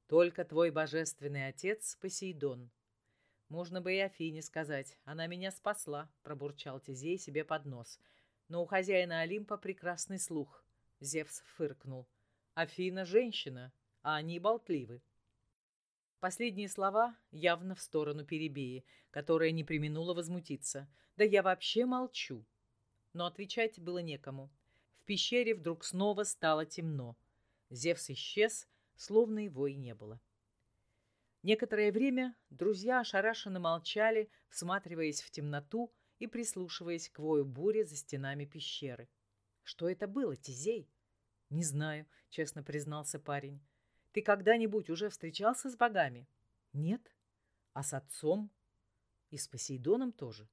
Только твой божественный отец Посейдон. Можно бы и Афине сказать, она меня спасла, пробурчал Тизей себе под нос. Но у хозяина Олимпа прекрасный слух. Зевс фыркнул. Афина – женщина, а они болтливы. Последние слова явно в сторону Перебеи, которая не применула возмутиться. «Да я вообще молчу». Но отвечать было некому. Пещере вдруг снова стало темно. Зевс исчез, словно его и не было. Некоторое время друзья ошарашенно молчали, всматриваясь в темноту и прислушиваясь к вою бури за стенами пещеры. «Что это было, Тизей?» «Не знаю», — честно признался парень. Ты когда-нибудь уже встречался с богами? Нет? А с отцом? И с Посейдоном тоже?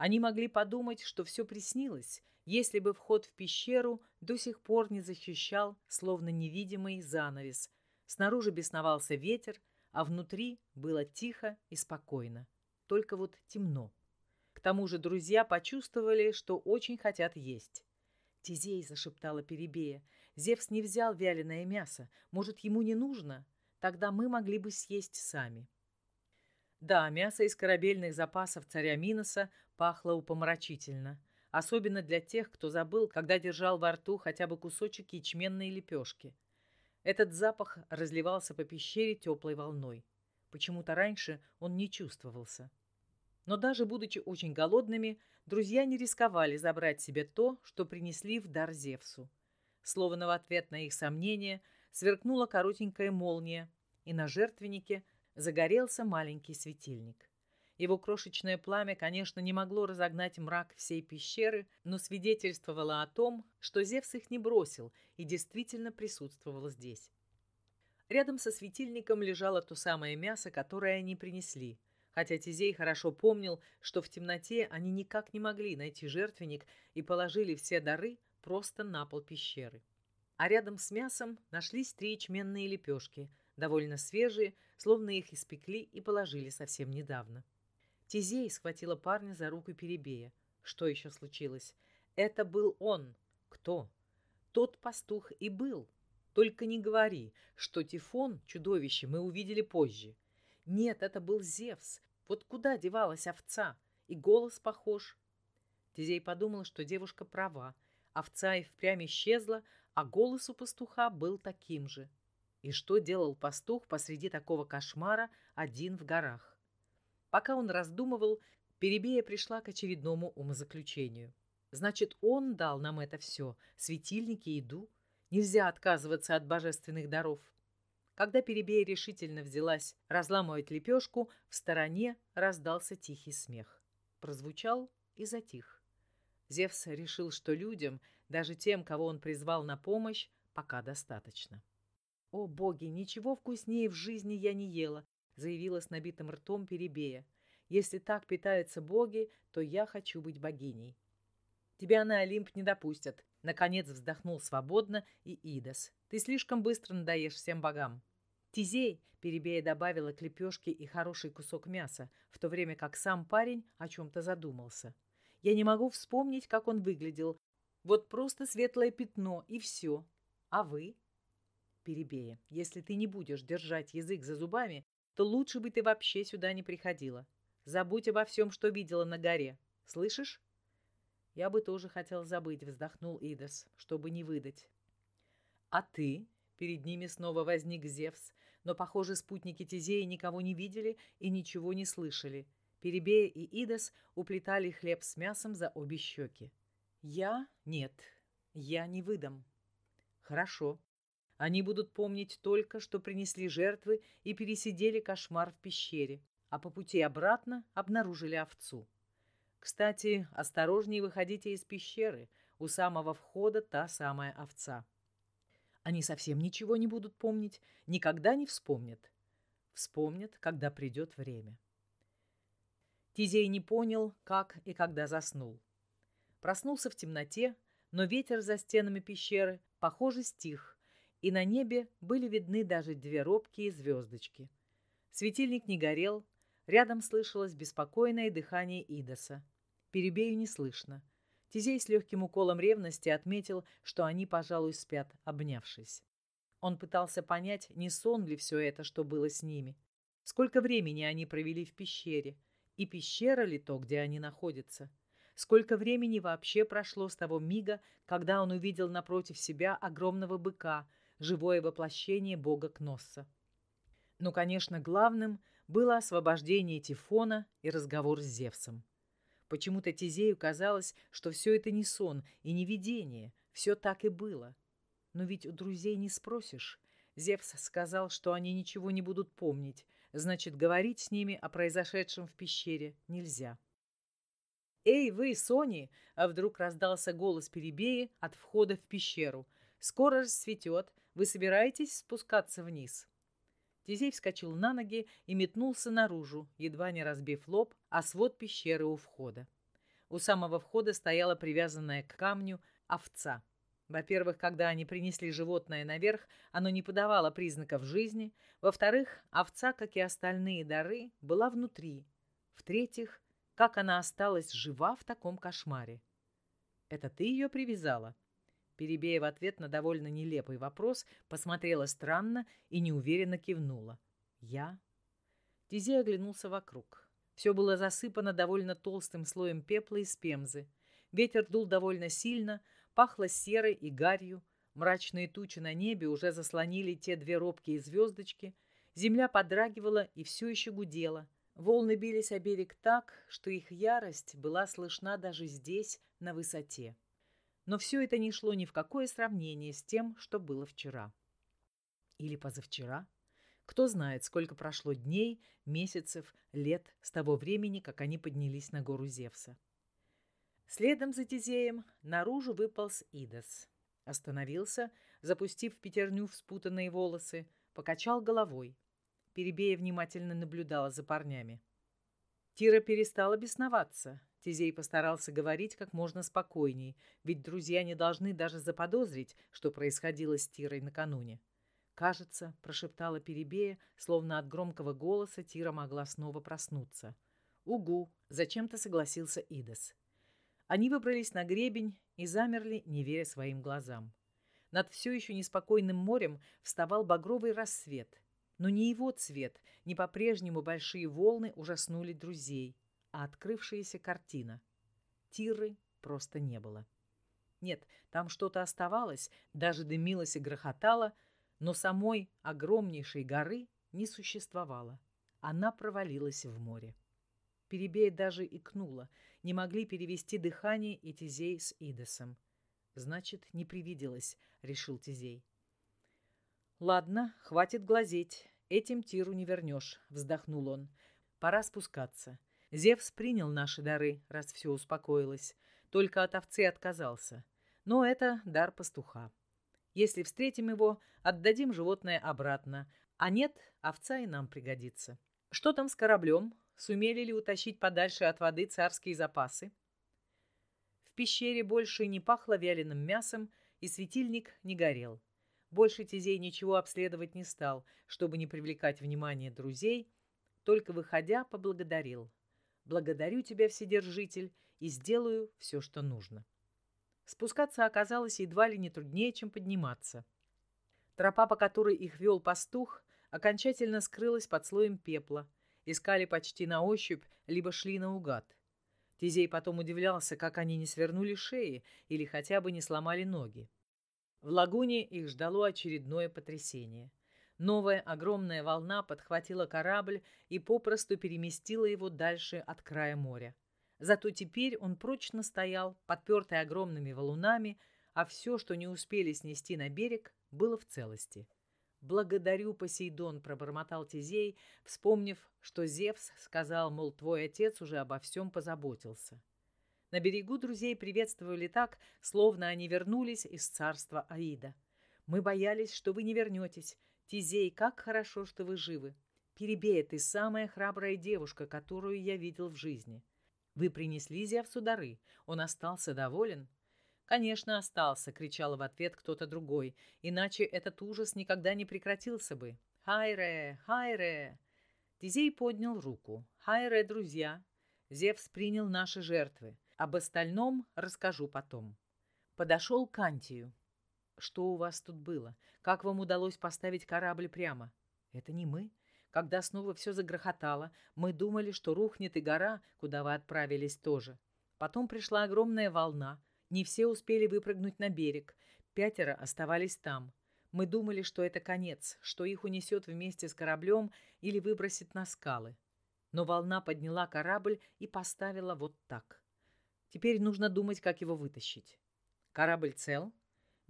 Они могли подумать, что все приснилось, если бы вход в пещеру до сих пор не защищал, словно невидимый занавес. Снаружи бесновался ветер, а внутри было тихо и спокойно. Только вот темно. К тому же друзья почувствовали, что очень хотят есть. «Тизей!» — зашептала Перебея. Зевс не взял вяленое мясо. Может, ему не нужно? Тогда мы могли бы съесть сами. Да, мясо из корабельных запасов царя Миноса пахло упомрачительно. Особенно для тех, кто забыл, когда держал во рту хотя бы кусочек ячменной лепешки. Этот запах разливался по пещере теплой волной. Почему-то раньше он не чувствовался. Но даже будучи очень голодными, друзья не рисковали забрать себе то, что принесли в дар Зевсу. Словно в ответ на их сомнения сверкнула коротенькая молния, и на жертвеннике загорелся маленький светильник. Его крошечное пламя, конечно, не могло разогнать мрак всей пещеры, но свидетельствовало о том, что Зевс их не бросил и действительно присутствовал здесь. Рядом со светильником лежало то самое мясо, которое они принесли, хотя Тизей хорошо помнил, что в темноте они никак не могли найти жертвенник и положили все дары просто на пол пещеры. А рядом с мясом нашлись три ячменные лепешки, довольно свежие, словно их испекли и положили совсем недавно. Тизей схватила парня за руку Перебея. Что еще случилось? Это был он. Кто? Тот пастух и был. Только не говори, что Тифон, чудовище, мы увидели позже. Нет, это был Зевс. Вот куда девалась овца? И голос похож. Тизей подумал, что девушка права, Овца и впрямь исчезла, а голос у пастуха был таким же. И что делал пастух посреди такого кошмара один в горах? Пока он раздумывал, Перебея пришла к очередному умозаключению. Значит, он дал нам это все, светильники, еду. Нельзя отказываться от божественных даров. Когда Перебея решительно взялась разламывать лепешку, в стороне раздался тихий смех. Прозвучал и затих. Зевс решил, что людям, даже тем, кого он призвал на помощь, пока достаточно. «О, боги, ничего вкуснее в жизни я не ела», заявила с набитым ртом Перебея. «Если так питаются боги, то я хочу быть богиней». «Тебя на Олимп не допустят», — наконец вздохнул свободно и Идас. «Ты слишком быстро надоешь всем богам». Тизей, перебея, добавила к лепешке и хороший кусок мяса, в то время как сам парень о чем-то задумался. Я не могу вспомнить, как он выглядел. Вот просто светлое пятно, и все. А вы? Перебея, если ты не будешь держать язык за зубами, то лучше бы ты вообще сюда не приходила. Забудь обо всем, что видела на горе. Слышишь? Я бы тоже хотел забыть, вздохнул Идас, чтобы не выдать. А ты? Перед ними снова возник Зевс, но, похоже, спутники Тизеи никого не видели и ничего не слышали. Перебея и Идас уплетали хлеб с мясом за обе щеки. Я? Нет. Я не выдам. Хорошо. Они будут помнить только, что принесли жертвы и пересидели кошмар в пещере, а по пути обратно обнаружили овцу. Кстати, осторожнее выходите из пещеры. У самого входа та самая овца. Они совсем ничего не будут помнить, никогда не вспомнят. Вспомнят, когда придет время. Тизей не понял, как и когда заснул. Проснулся в темноте, но ветер за стенами пещеры, похоже, стих, и на небе были видны даже две робкие звездочки. Светильник не горел, рядом слышалось беспокойное дыхание Идоса. Перебею не слышно. Тизей с легким уколом ревности отметил, что они, пожалуй, спят, обнявшись. Он пытался понять, не сон ли все это, что было с ними. Сколько времени они провели в пещере, и пещера ли то, где они находятся. Сколько времени вообще прошло с того мига, когда он увидел напротив себя огромного быка, живое воплощение бога Кносса. Но, конечно, главным было освобождение Тифона и разговор с Зевсом. Почему-то Тизею казалось, что все это не сон и не видение, все так и было. Но ведь у друзей не спросишь. Зевс сказал, что они ничего не будут помнить, значит, говорить с ними о произошедшем в пещере нельзя. «Эй, вы, Сони!» — а вдруг раздался голос Перебеи от входа в пещеру. «Скоро рассветет. Вы собираетесь спускаться вниз?» Тизей вскочил на ноги и метнулся наружу, едва не разбив лоб, а свод пещеры у входа. У самого входа стояла привязанная к камню овца. Во-первых, когда они принесли животное наверх, оно не подавало признаков жизни. Во-вторых, овца, как и остальные дары, была внутри. В-третьих, как она осталась жива в таком кошмаре. «Это ты ее привязала?» Перебея в ответ на довольно нелепый вопрос, посмотрела странно и неуверенно кивнула. «Я?» Тизей оглянулся вокруг. Все было засыпано довольно толстым слоем пепла из пемзы. Ветер дул довольно сильно, пахло серой и гарью. Мрачные тучи на небе уже заслонили те две робкие звездочки. Земля подрагивала и все еще гудела. Волны бились о берег так, что их ярость была слышна даже здесь, на высоте. Но все это не шло ни в какое сравнение с тем, что было вчера. Или позавчера. Кто знает, сколько прошло дней, месяцев, лет с того времени, как они поднялись на гору Зевса. Следом за Тизеем наружу выполз Идас. Остановился, запустив пятерню в спутанные волосы, покачал головой. Перебея внимательно наблюдала за парнями. Тира перестала бесноваться, Тизей постарался говорить как можно спокойней, ведь друзья не должны даже заподозрить, что происходило с Тирой накануне. «Кажется», — прошептала Перебея, словно от громкого голоса Тира могла снова проснуться. «Угу», — зачем-то согласился Идас. Они выбрались на гребень и замерли, не веря своим глазам. Над все еще неспокойным морем вставал багровый рассвет. Но не его цвет, ни по-прежнему большие волны ужаснули друзей а открывшаяся картина. Тиры просто не было. Нет, там что-то оставалось, даже дымилось и грохотало, но самой огромнейшей горы не существовало. Она провалилась в море. Перебея даже икнула, не могли перевести дыхание и Тизей с Идесом. «Значит, не привиделось», — решил Тизей. «Ладно, хватит глазеть, этим Тиру не вернешь», — вздохнул он. «Пора спускаться. Зевс принял наши дары, раз все успокоилось. Только от овцы отказался. Но это дар пастуха. Если встретим его, отдадим животное обратно. А нет, овца и нам пригодится. Что там с кораблем? Сумели ли утащить подальше от воды царские запасы? В пещере больше не пахло вяленым мясом, и светильник не горел. Больше Тизей ничего обследовать не стал, чтобы не привлекать внимание друзей, только выходя, поблагодарил. «Благодарю тебя, Вседержитель, и сделаю все, что нужно». Спускаться оказалось едва ли не труднее, чем подниматься. Тропа, по которой их вел пастух, окончательно скрылась под слоем пепла. Искали почти на ощупь, либо шли наугад. Тизей потом удивлялся, как они не свернули шеи или хотя бы не сломали ноги. В лагуне их ждало очередное потрясение. Новая огромная волна подхватила корабль и попросту переместила его дальше от края моря. Зато теперь он прочно стоял, подпертый огромными валунами, а все, что не успели снести на берег, было в целости. «Благодарю, Посейдон», — пробормотал Тизей, вспомнив, что Зевс сказал, мол, твой отец уже обо всем позаботился. На берегу друзей приветствовали так, словно они вернулись из царства Аида. «Мы боялись, что вы не вернетесь. Тизей, как хорошо, что вы живы. Перебея, ты самая храбрая девушка, которую я видел в жизни. Вы принесли Зевсу дары. Он остался доволен?» «Конечно, остался!» — кричал в ответ кто-то другой. «Иначе этот ужас никогда не прекратился бы!» «Хайре! Хайре!» Тизей поднял руку. «Хайре, друзья! Зевс принял наши жертвы. Об остальном расскажу потом». Подошел к Антию. «Что у вас тут было? Как вам удалось поставить корабль прямо?» «Это не мы. Когда снова все загрохотало, мы думали, что рухнет и гора, куда вы отправились тоже. Потом пришла огромная волна, не все успели выпрыгнуть на берег. Пятеро оставались там. Мы думали, что это конец, что их унесет вместе с кораблем или выбросит на скалы. Но волна подняла корабль и поставила вот так. Теперь нужно думать, как его вытащить. Корабль цел?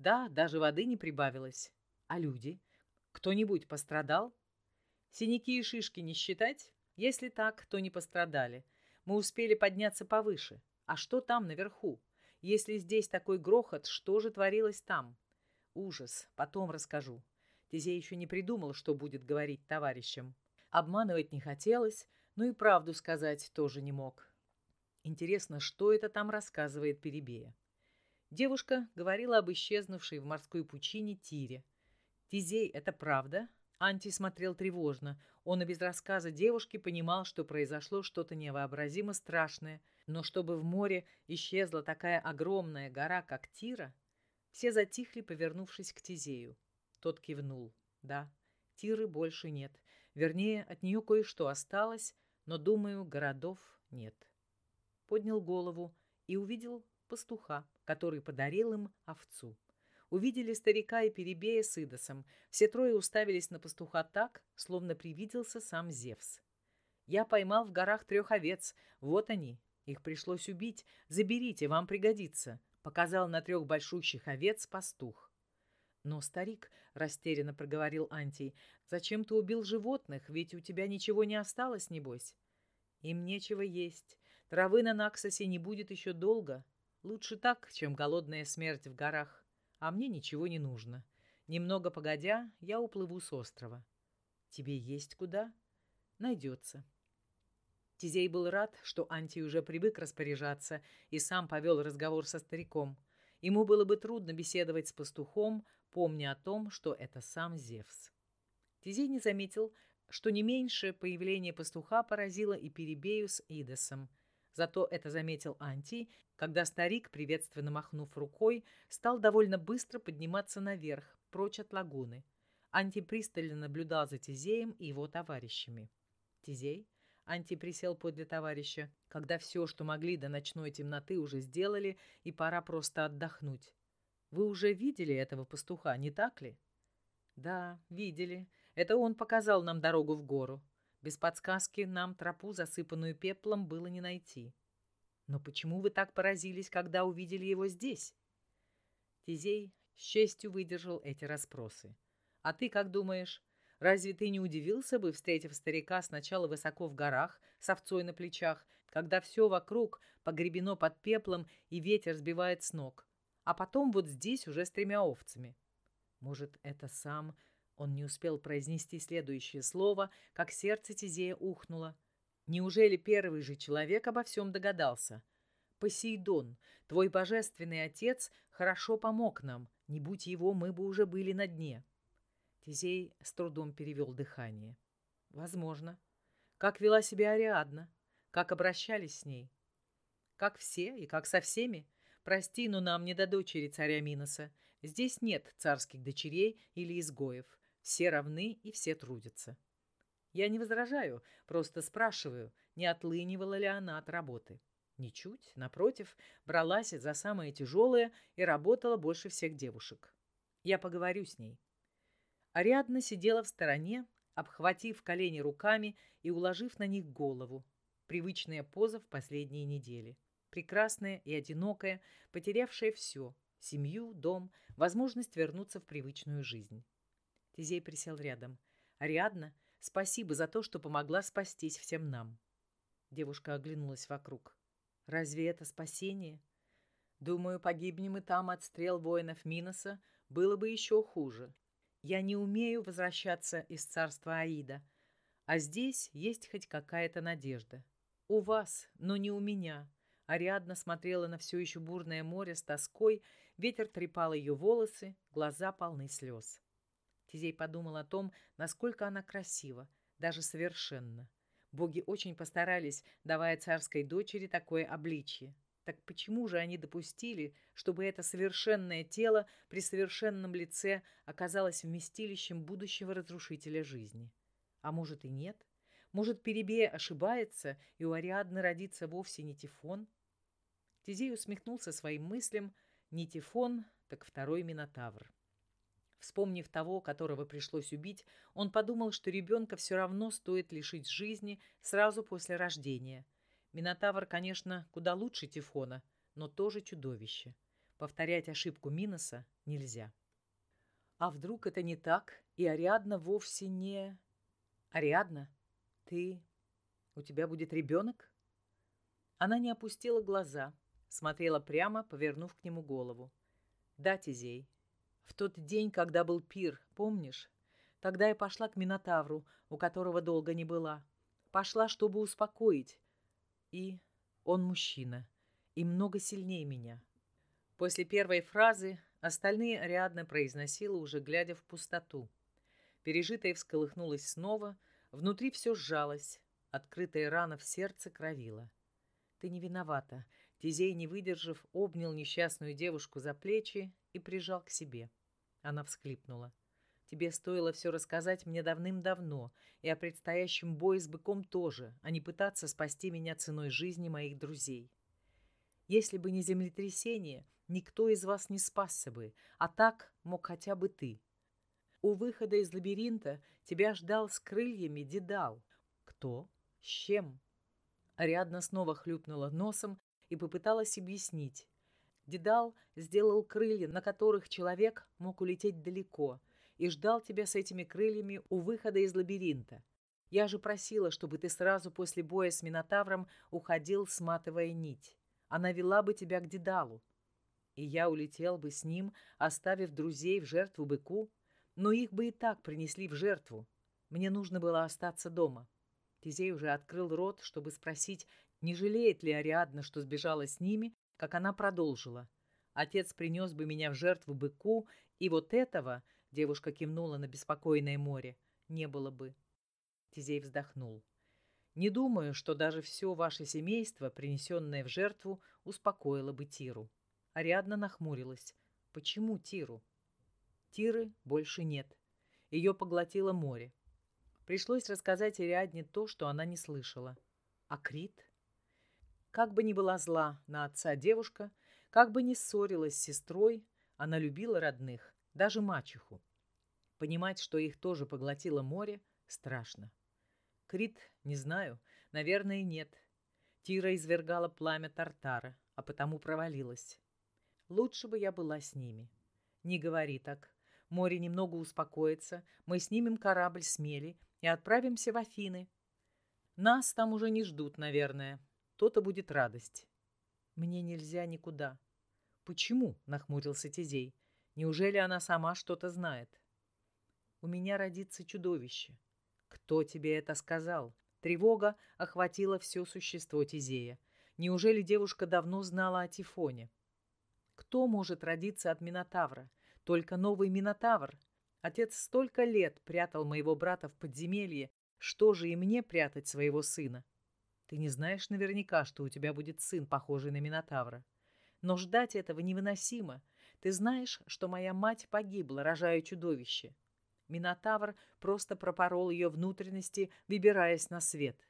Да, даже воды не прибавилось. А люди? Кто-нибудь пострадал? Синяки и шишки не считать? Если так, то не пострадали. Мы успели подняться повыше. А что там наверху? Если здесь такой грохот, что же творилось там? Ужас. Потом расскажу. Тизей еще не придумал, что будет говорить товарищам. Обманывать не хотелось, но и правду сказать тоже не мог. Интересно, что это там рассказывает Перебея? Девушка говорила об исчезнувшей в морской пучине Тире. «Тизей, это правда?» Анти смотрел тревожно. Он и без рассказа девушки понимал, что произошло что-то невообразимо страшное, но чтобы в море исчезла такая огромная гора, как Тира, все затихли, повернувшись к Тизею. Тот кивнул. Да, Тиры больше нет. Вернее, от нее кое-что осталось, но, думаю, городов нет. Поднял голову и увидел пастуха, который подарил им овцу. Увидели старика и перебея с Идосом. Все трое уставились на пастуха так, словно привиделся сам Зевс. «Я поймал в горах трех овец. Вот они, их пришлось убить. Заберите, вам пригодится», — показал на трех большущих овец пастух. «Но, старик», — растерянно проговорил Антий, — «зачем ты убил животных? Ведь у тебя ничего не осталось, небось». «Им нечего есть. Травы на Наксосе не будет еще долго. Лучше так, чем голодная смерть в горах. А мне ничего не нужно. Немного погодя, я уплыву с острова». «Тебе есть куда?» «Найдется». Тизей был рад, что Антий уже привык распоряжаться и сам повел разговор со стариком. Ему было бы трудно беседовать с пастухом, помня о том, что это сам Зевс. Тизей не заметил, что не меньше появление пастуха поразило и Перебею с Идосом. Зато это заметил Антий, когда старик, приветственно махнув рукой, стал довольно быстро подниматься наверх, прочь от лагуны. Антий пристально наблюдал за Тизеем и его товарищами. Тизей – Анти присел подле товарища, когда все, что могли до ночной темноты, уже сделали, и пора просто отдохнуть. Вы уже видели этого пастуха, не так ли? Да, видели. Это он показал нам дорогу в гору. Без подсказки нам тропу, засыпанную пеплом, было не найти. Но почему вы так поразились, когда увидели его здесь? Тизей с честью выдержал эти расспросы. А ты как думаешь, Разве ты не удивился бы, встретив старика сначала высоко в горах, с овцой на плечах, когда все вокруг погребено под пеплом и ветер сбивает с ног, а потом вот здесь уже с тремя овцами? Может, это сам... Он не успел произнести следующее слово, как сердце Тизея ухнуло. Неужели первый же человек обо всем догадался? «Посейдон, твой божественный отец хорошо помог нам. Не будь его, мы бы уже были на дне. Тизей с трудом перевел дыхание. Возможно. Как вела себя Ариадна? Как обращались с ней? Как все и как со всеми? Прости, но нам не до дочери царя Миноса. Здесь нет царских дочерей или изгоев. Все равны и все трудятся. Я не возражаю, просто спрашиваю, не отлынивала ли она от работы. Ничуть, напротив, бралась за самое тяжелое и работала больше всех девушек. Я поговорю с ней. Ариадна сидела в стороне, обхватив колени руками и уложив на них голову. Привычная поза в последние недели. Прекрасная и одинокая, потерявшая все – семью, дом, возможность вернуться в привычную жизнь. Тизей присел рядом. «Ариадна, спасибо за то, что помогла спастись всем нам». Девушка оглянулась вокруг. «Разве это спасение?» «Думаю, погибнем и там от стрел воинов Миноса было бы еще хуже. Я не умею возвращаться из царства Аида, а здесь есть хоть какая-то надежда. У вас, но не у меня». Ариадна смотрела на все еще бурное море с тоской, ветер трепал ее волосы, глаза полны слез. Тизей подумал о том, насколько она красива, даже совершенно. Боги очень постарались, давая царской дочери такое обличье. Так почему же они допустили, чтобы это совершенное тело при совершенном лице оказалось вместилищем будущего разрушителя жизни? А может и нет? Может, Перебея ошибается, и у Ариадны родится вовсе не Тифон? Тизей усмехнулся своим мыслям. Не Тифон, так второй Минотавр. Вспомнив того, которого пришлось убить, он подумал, что ребенка все равно стоит лишить жизни сразу после рождения. Минотавр, конечно, куда лучше Тифона, но тоже чудовище. Повторять ошибку Миноса нельзя. А вдруг это не так, и Ариадна вовсе не... Ариадна, ты... У тебя будет ребенок? Она не опустила глаза, смотрела прямо, повернув к нему голову. Да, Тизей, в тот день, когда был пир, помнишь? Тогда я пошла к Минотавру, у которого долго не была. Пошла, чтобы успокоить. И он мужчина, и много сильнее меня. После первой фразы остальные Ариадна произносила, уже глядя в пустоту. Пережитая всколыхнулась снова, внутри все сжалось, открытая рана в сердце кровила. «Ты не виновата», Тизей, не выдержав, обнял несчастную девушку за плечи и прижал к себе. Она всхлипнула. Тебе стоило все рассказать мне давным-давно, и о предстоящем бое с быком тоже, а не пытаться спасти меня ценой жизни моих друзей. Если бы не землетрясение, никто из вас не спасся бы, а так мог хотя бы ты. У выхода из лабиринта тебя ждал с крыльями Дедал. Кто? С чем? Ариадна снова хлюпнула носом и попыталась объяснить. Дедал сделал крылья, на которых человек мог улететь далеко, и ждал тебя с этими крыльями у выхода из лабиринта. Я же просила, чтобы ты сразу после боя с Минотавром уходил, сматывая нить. Она вела бы тебя к Дедалу. И я улетел бы с ним, оставив друзей в жертву быку, но их бы и так принесли в жертву. Мне нужно было остаться дома. Тизей уже открыл рот, чтобы спросить, не жалеет ли Ариадна, что сбежала с ними, как она продолжила. Отец принес бы меня в жертву быку, и вот этого, девушка кивнула на беспокойное море, не было бы. Тизей вздохнул. Не думаю, что даже все ваше семейство, принесенное в жертву, успокоило бы Тиру. Ариадна нахмурилась. Почему Тиру? Тиры больше нет. Ее поглотило море. Пришлось рассказать Ариадне то, что она не слышала. А Крит? Как бы ни была зла на отца девушка, как бы ни ссорилась с сестрой, она любила родных, даже мачеху. Понимать, что их тоже поглотило море, страшно. Крит, не знаю, наверное, нет. Тира извергала пламя Тартара, а потому провалилась. Лучше бы я была с ними. Не говори так. Море немного успокоится, мы снимем корабль с и отправимся в Афины. Нас там уже не ждут, наверное, то-то будет радость. Мне нельзя никуда. Почему? нахмурился Тизей. Неужели она сама что-то знает? У меня родится чудовище. Кто тебе это сказал? Тревога охватила все существо Тизея. Неужели девушка давно знала о Тифоне? Кто может родиться от Минотавра? только новый Минотавр. Отец столько лет прятал моего брата в подземелье, что же и мне прятать своего сына? Ты не знаешь наверняка, что у тебя будет сын, похожий на Минотавра. Но ждать этого невыносимо. Ты знаешь, что моя мать погибла, рожая чудовище. Минотавр просто пропорол ее внутренности, выбираясь на свет.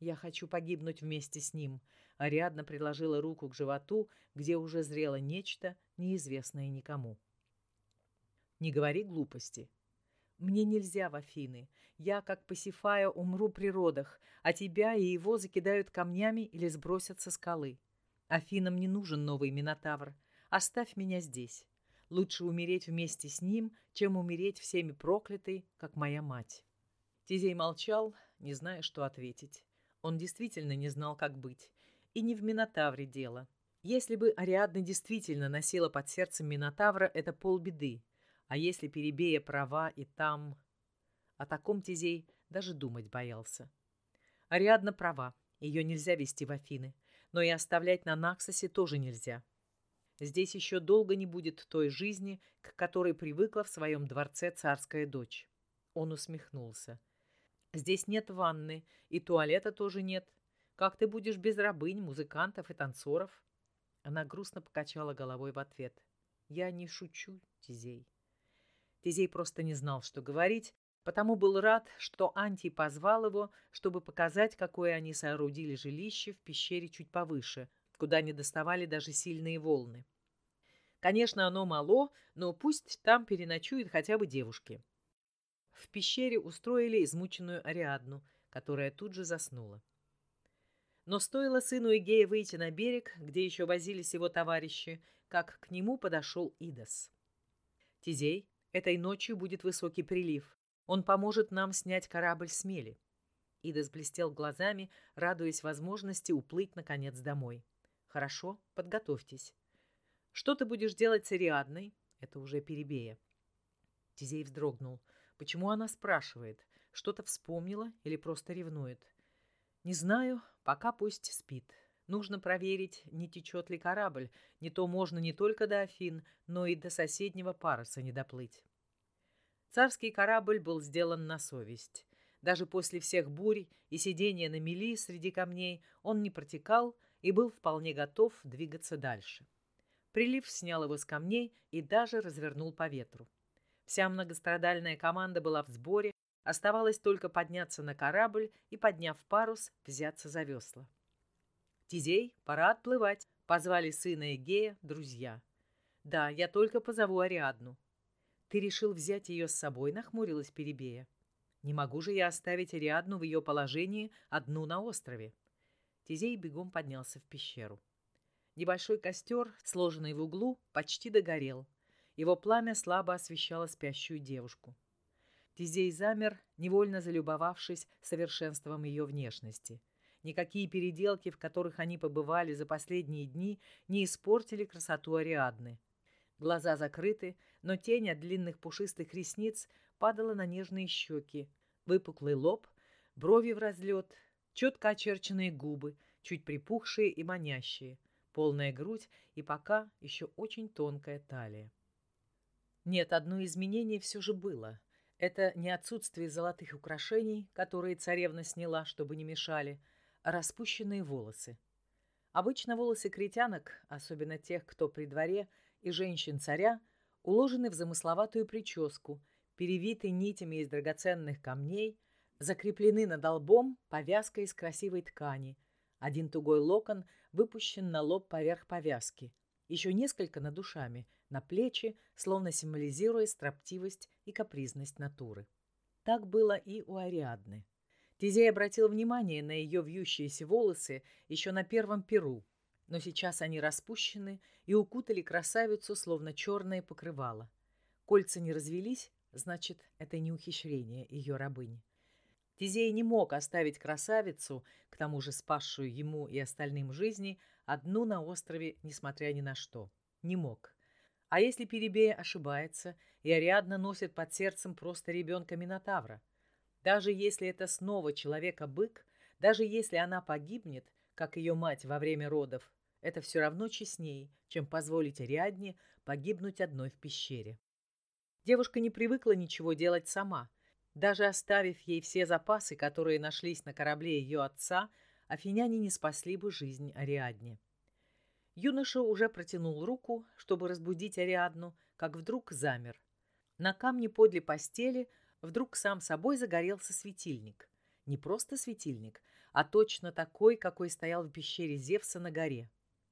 Я хочу погибнуть вместе с ним. Ариадна приложила руку к животу, где уже зрело нечто, неизвестное никому. Не говори глупости. Мне нельзя в Афины. Я, как Пасифая, умру при родах, а тебя и его закидают камнями или сбросят со скалы. Афинам не нужен новый Минотавр. Оставь меня здесь. Лучше умереть вместе с ним, чем умереть всеми проклятой, как моя мать. Тизей молчал, не зная, что ответить. Он действительно не знал, как быть. И не в Минотавре дело. Если бы Ариадна действительно носила под сердцем Минотавра, это полбеды. А если Перебея права и там... О таком Тизей даже думать боялся. Ариадна права, ее нельзя вести в Афины, но и оставлять на Наксосе тоже нельзя. Здесь еще долго не будет той жизни, к которой привыкла в своем дворце царская дочь. Он усмехнулся. Здесь нет ванны, и туалета тоже нет. Как ты будешь без рабынь, музыкантов и танцоров? Она грустно покачала головой в ответ. Я не шучу, Тизей. Тизей просто не знал, что говорить, потому был рад, что Антий позвал его, чтобы показать, какое они соорудили жилище в пещере чуть повыше, куда не доставали даже сильные волны. Конечно, оно мало, но пусть там переночуют хотя бы девушки. В пещере устроили измученную Ариадну, которая тут же заснула. Но стоило сыну Игея выйти на берег, где еще возились его товарищи, как к нему подошел Идас. Тизей, Этой ночью будет высокий прилив. Он поможет нам снять корабль с мели. Идас блестел глазами, радуясь возможности уплыть, наконец, домой. «Хорошо, подготовьтесь. Что ты будешь делать с Ариадной?» Это уже перебея. Тизей вздрогнул. Почему она спрашивает? Что-то вспомнила или просто ревнует? «Не знаю, пока пусть спит. Нужно проверить, не течет ли корабль. Не то можно не только до Афин, но и до соседнего паруса не доплыть. Царский корабль был сделан на совесть. Даже после всех бурь и сидения на мели среди камней он не протекал и был вполне готов двигаться дальше. Прилив снял его с камней и даже развернул по ветру. Вся многострадальная команда была в сборе, оставалось только подняться на корабль и, подняв парус, взяться за весла. «Тизей, пора отплывать», — позвали сына Эгея друзья. «Да, я только позову Ариадну». «Ты решил взять ее с собой?» — нахмурилась Перебея. «Не могу же я оставить Ариадну в ее положении одну на острове». Тизей бегом поднялся в пещеру. Небольшой костер, сложенный в углу, почти догорел. Его пламя слабо освещало спящую девушку. Тизей замер, невольно залюбовавшись совершенством ее внешности — Никакие переделки, в которых они побывали за последние дни, не испортили красоту Ариадны. Глаза закрыты, но тень от длинных пушистых ресниц падала на нежные щеки, выпуклый лоб, брови в разлет, четко очерченные губы, чуть припухшие и манящие, полная грудь и пока еще очень тонкая талия. Нет, одно изменение все же было. Это не отсутствие золотых украшений, которые царевна сняла, чтобы не мешали, распущенные волосы. Обычно волосы критянок, особенно тех, кто при дворе, и женщин царя, уложены в замысловатую прическу, перевиты нитями из драгоценных камней, закреплены над лбом повязкой из красивой ткани. Один тугой локон выпущен на лоб поверх повязки. Еще несколько над душами, на плечи, словно символизируя строптивость и капризность натуры. Так было и у Ариадны. Тизей обратил внимание на ее вьющиеся волосы еще на первом перу, но сейчас они распущены и укутали красавицу, словно черное покрывало. Кольца не развелись, значит, это не ухищрение ее рабыни. Тизей не мог оставить красавицу, к тому же спасшую ему и остальным жизни, одну на острове, несмотря ни на что. Не мог. А если Перебея ошибается, и Ариадна носит под сердцем просто ребенка Минотавра – даже если это снова человека-бык, даже если она погибнет, как ее мать во время родов, это все равно честнее, чем позволить Ариадне погибнуть одной в пещере. Девушка не привыкла ничего делать сама. Даже оставив ей все запасы, которые нашлись на корабле ее отца, афиняне не спасли бы жизнь Ариадне. Юноша уже протянул руку, чтобы разбудить Ариадну, как вдруг замер. На камне подле постели вдруг сам собой загорелся светильник. Не просто светильник, а точно такой, какой стоял в пещере Зевса на горе.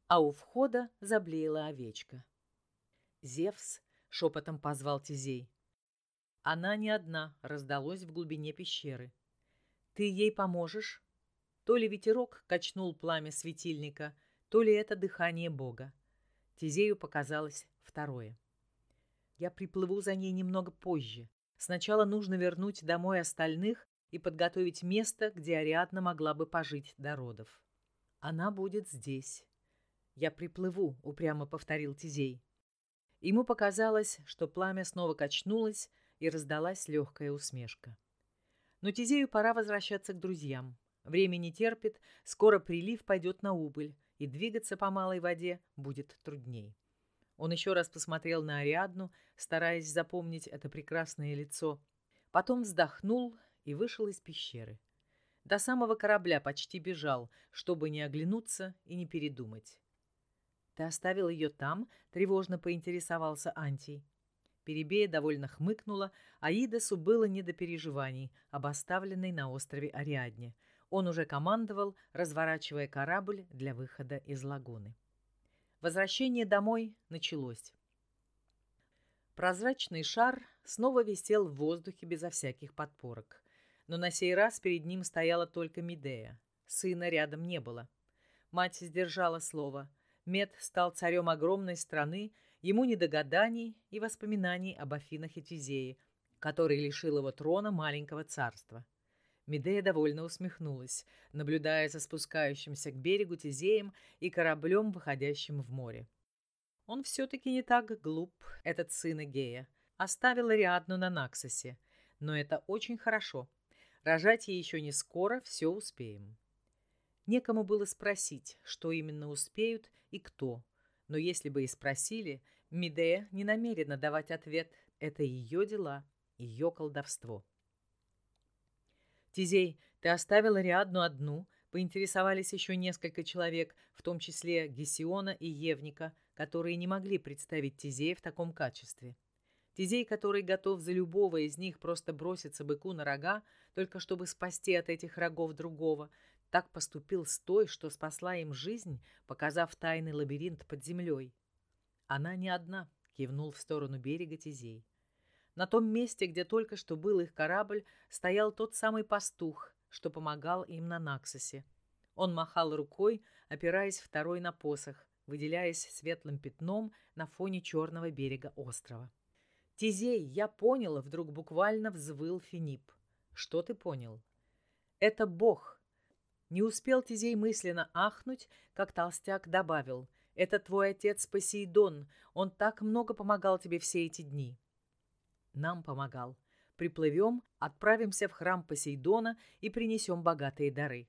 А у входа заблеяла овечка. «Зевс!» — шепотом позвал Тизей. Она не одна, раздалось в глубине пещеры. «Ты ей поможешь?» То ли ветерок качнул пламя светильника, то ли это дыхание Бога. Тизею показалось второе. Я приплыву за ней немного позже. Сначала нужно вернуть домой остальных и подготовить место, где Ариадна могла бы пожить до родов. Она будет здесь. Я приплыву, упрямо повторил Тизей. Ему показалось, что пламя снова качнулось, и раздалась легкая усмешка. Но Тизею пора возвращаться к друзьям. Время не терпит, скоро прилив пойдет на убыль, и двигаться по малой воде будет трудней. Он еще раз посмотрел на Ариадну, стараясь запомнить это прекрасное лицо. Потом вздохнул и вышел из пещеры. До самого корабля почти бежал, чтобы не оглянуться и не передумать. «Ты оставил ее там?» — тревожно поинтересовался Антий. Перебея довольно хмыкнула, а Идасу было не до переживаний об оставленной на острове Ариадне. Он уже командовал, разворачивая корабль для выхода из лагуны. Возвращение домой началось. Прозрачный шар снова висел в воздухе безо всяких подпорок. Но на сей раз перед ним стояла только Медея. Сына рядом не было. Мать сдержала слово. Мед стал царем огромной страны, ему не до гаданий и воспоминаний об Афинах и Тизее, который лишил его трона маленького царства. Медея довольно усмехнулась, наблюдая за спускающимся к берегу Тизеем и кораблем, выходящим в море. Он все-таки не так глуп, этот сын Эгея. Оставил Ариадну на Наксосе. Но это очень хорошо. Рожать ей еще не скоро, все успеем. Некому было спросить, что именно успеют и кто. Но если бы и спросили, Медея не намерена давать ответ. Это ее дела, ее колдовство. «Тизей, ты оставила Риадну одну?» Поинтересовались еще несколько человек, в том числе Гесиона и Евника, которые не могли представить Тизея в таком качестве. Тизей, который готов за любого из них просто броситься быку на рога, только чтобы спасти от этих рогов другого, так поступил с той, что спасла им жизнь, показав тайный лабиринт под землей. Она не одна, кивнул в сторону берега Тизей. На том месте, где только что был их корабль, стоял тот самый пастух, что помогал им на Наксосе. Он махал рукой, опираясь второй на посох, выделяясь светлым пятном на фоне черного берега острова. «Тизей, я понял!» — вдруг буквально взвыл Финип. «Что ты понял?» «Это Бог!» Не успел Тизей мысленно ахнуть, как толстяк добавил. «Это твой отец Посейдон. Он так много помогал тебе все эти дни». Нам помогал. Приплывем, отправимся в храм Посейдона и принесем богатые дары.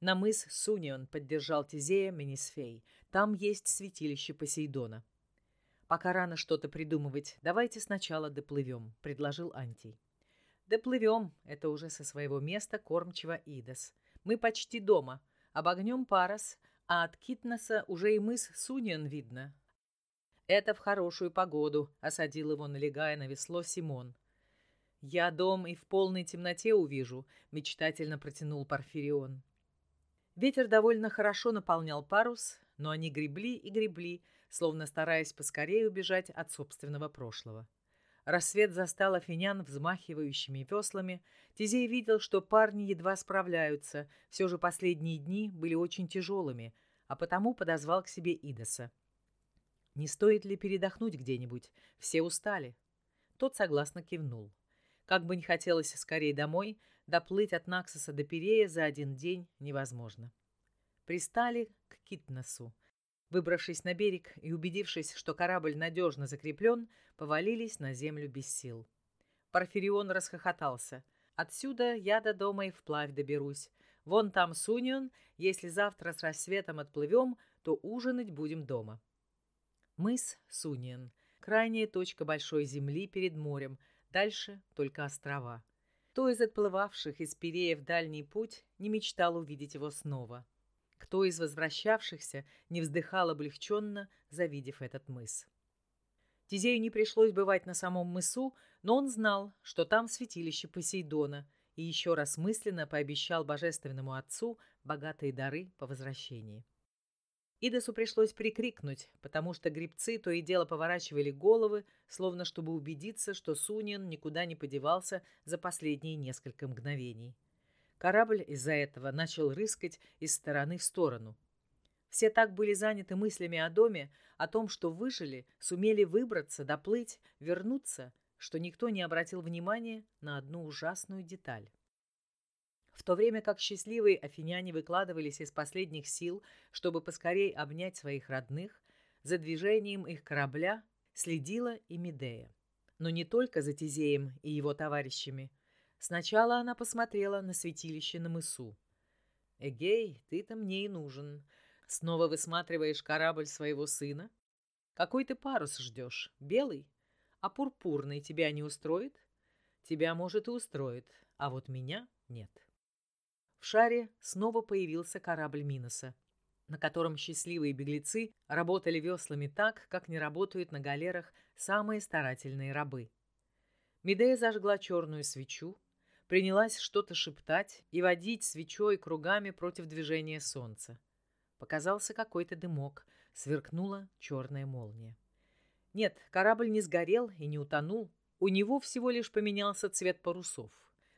На мыс Сунион поддержал Тизея Менисфей. Там есть святилище Посейдона. Пока рано что-то придумывать, давайте сначала доплывем, предложил Антий. Доплывем, это уже со своего места кормчего Идас. Мы почти дома. Обогнем Парас, а от Китнеса уже и мыс Сунион видно. Это в хорошую погоду, осадил его, налегая на весло Симон. Я дом и в полной темноте увижу, мечтательно протянул Порфирион. Ветер довольно хорошо наполнял парус, но они гребли и гребли, словно стараясь поскорее убежать от собственного прошлого. Рассвет застал афинян взмахивающими веслами. Тизей видел, что парни едва справляются, все же последние дни были очень тяжелыми, а потому подозвал к себе Идоса. Не стоит ли передохнуть где-нибудь? Все устали. Тот согласно кивнул. Как бы не хотелось скорее домой, доплыть от Наксоса до Пирея за один день невозможно. Пристали к Китносу. Выбравшись на берег и убедившись, что корабль надежно закреплен, повалились на землю без сил. Порфирион расхохотался. «Отсюда я до дома и вплавь доберусь. Вон там Сунион, если завтра с рассветом отплывем, то ужинать будем дома». Мыс Суниен. крайняя точка большой земли перед морем, дальше только острова. Кто из отплывавших из Пирея в дальний путь не мечтал увидеть его снова? Кто из возвращавшихся не вздыхал облегченно, завидев этот мыс? Тизею не пришлось бывать на самом мысу, но он знал, что там святилище Посейдона, и еще раз мысленно пообещал божественному отцу богатые дары по возвращении. Идасу пришлось прикрикнуть, потому что грибцы то и дело поворачивали головы, словно чтобы убедиться, что Сунин никуда не подевался за последние несколько мгновений. Корабль из-за этого начал рыскать из стороны в сторону. Все так были заняты мыслями о доме, о том, что выжили, сумели выбраться, доплыть, вернуться, что никто не обратил внимания на одну ужасную деталь. В то время как счастливые афиняне выкладывались из последних сил, чтобы поскорей обнять своих родных, за движением их корабля следила и Медея. Но не только за Тизеем и его товарищами. Сначала она посмотрела на святилище на мысу. «Эгей, ты-то мне и нужен. Снова высматриваешь корабль своего сына? Какой ты парус ждешь? Белый? А пурпурный тебя не устроит? Тебя, может, и устроит, а вот меня нет. В шаре снова появился корабль Миноса, на котором счастливые беглецы работали веслами так, как не работают на галерах самые старательные рабы. Медея зажгла черную свечу, принялась что-то шептать и водить свечой кругами против движения солнца. Показался какой-то дымок, сверкнула черная молния. Нет, корабль не сгорел и не утонул. У него всего лишь поменялся цвет парусов.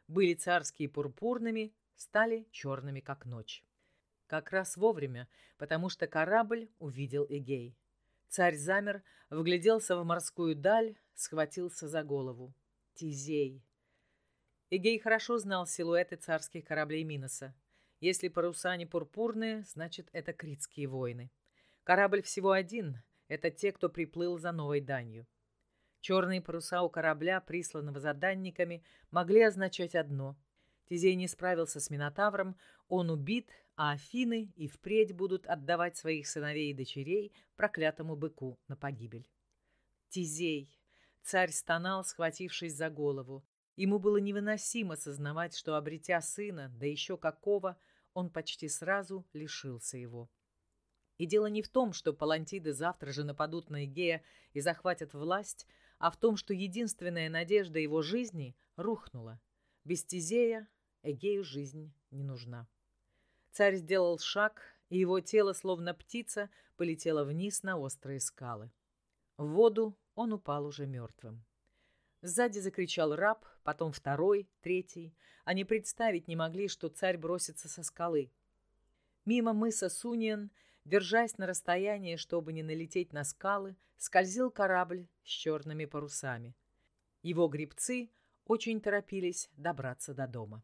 Были царские пурпурными, стали черными, как ночь. Как раз вовремя, потому что корабль увидел Эгей. Царь замер, вгляделся в морскую даль, схватился за голову. Тизей. Эгей хорошо знал силуэты царских кораблей Миноса. Если паруса не пурпурные, значит, это критские войны. Корабль всего один — это те, кто приплыл за новой данью. Черные паруса у корабля, присланного заданниками, могли означать одно. Тизей не справился с Минотавром, он убит, а Афины и впредь будут отдавать своих сыновей и дочерей проклятому быку на погибель. Тизей! Царь стонал, схватившись за голову. Ему было невыносимо сознавать, что, обретя сына, да еще какого, он почти сразу лишился его. И дело не в том, что палантиды завтра же нападут на Игея и захватят власть, а в том, что единственная надежда его жизни рухнула. Без Тизея Эгею жизнь не нужна. Царь сделал шаг, и его тело, словно птица, полетело вниз на острые скалы. В воду он упал уже мертвым. Сзади закричал раб, потом второй, третий. Они представить не могли, что царь бросится со скалы. Мимо мыса Суниен, держась на расстоянии, чтобы не налететь на скалы, скользил корабль с черными парусами. Его грибцы очень торопились добраться до дома.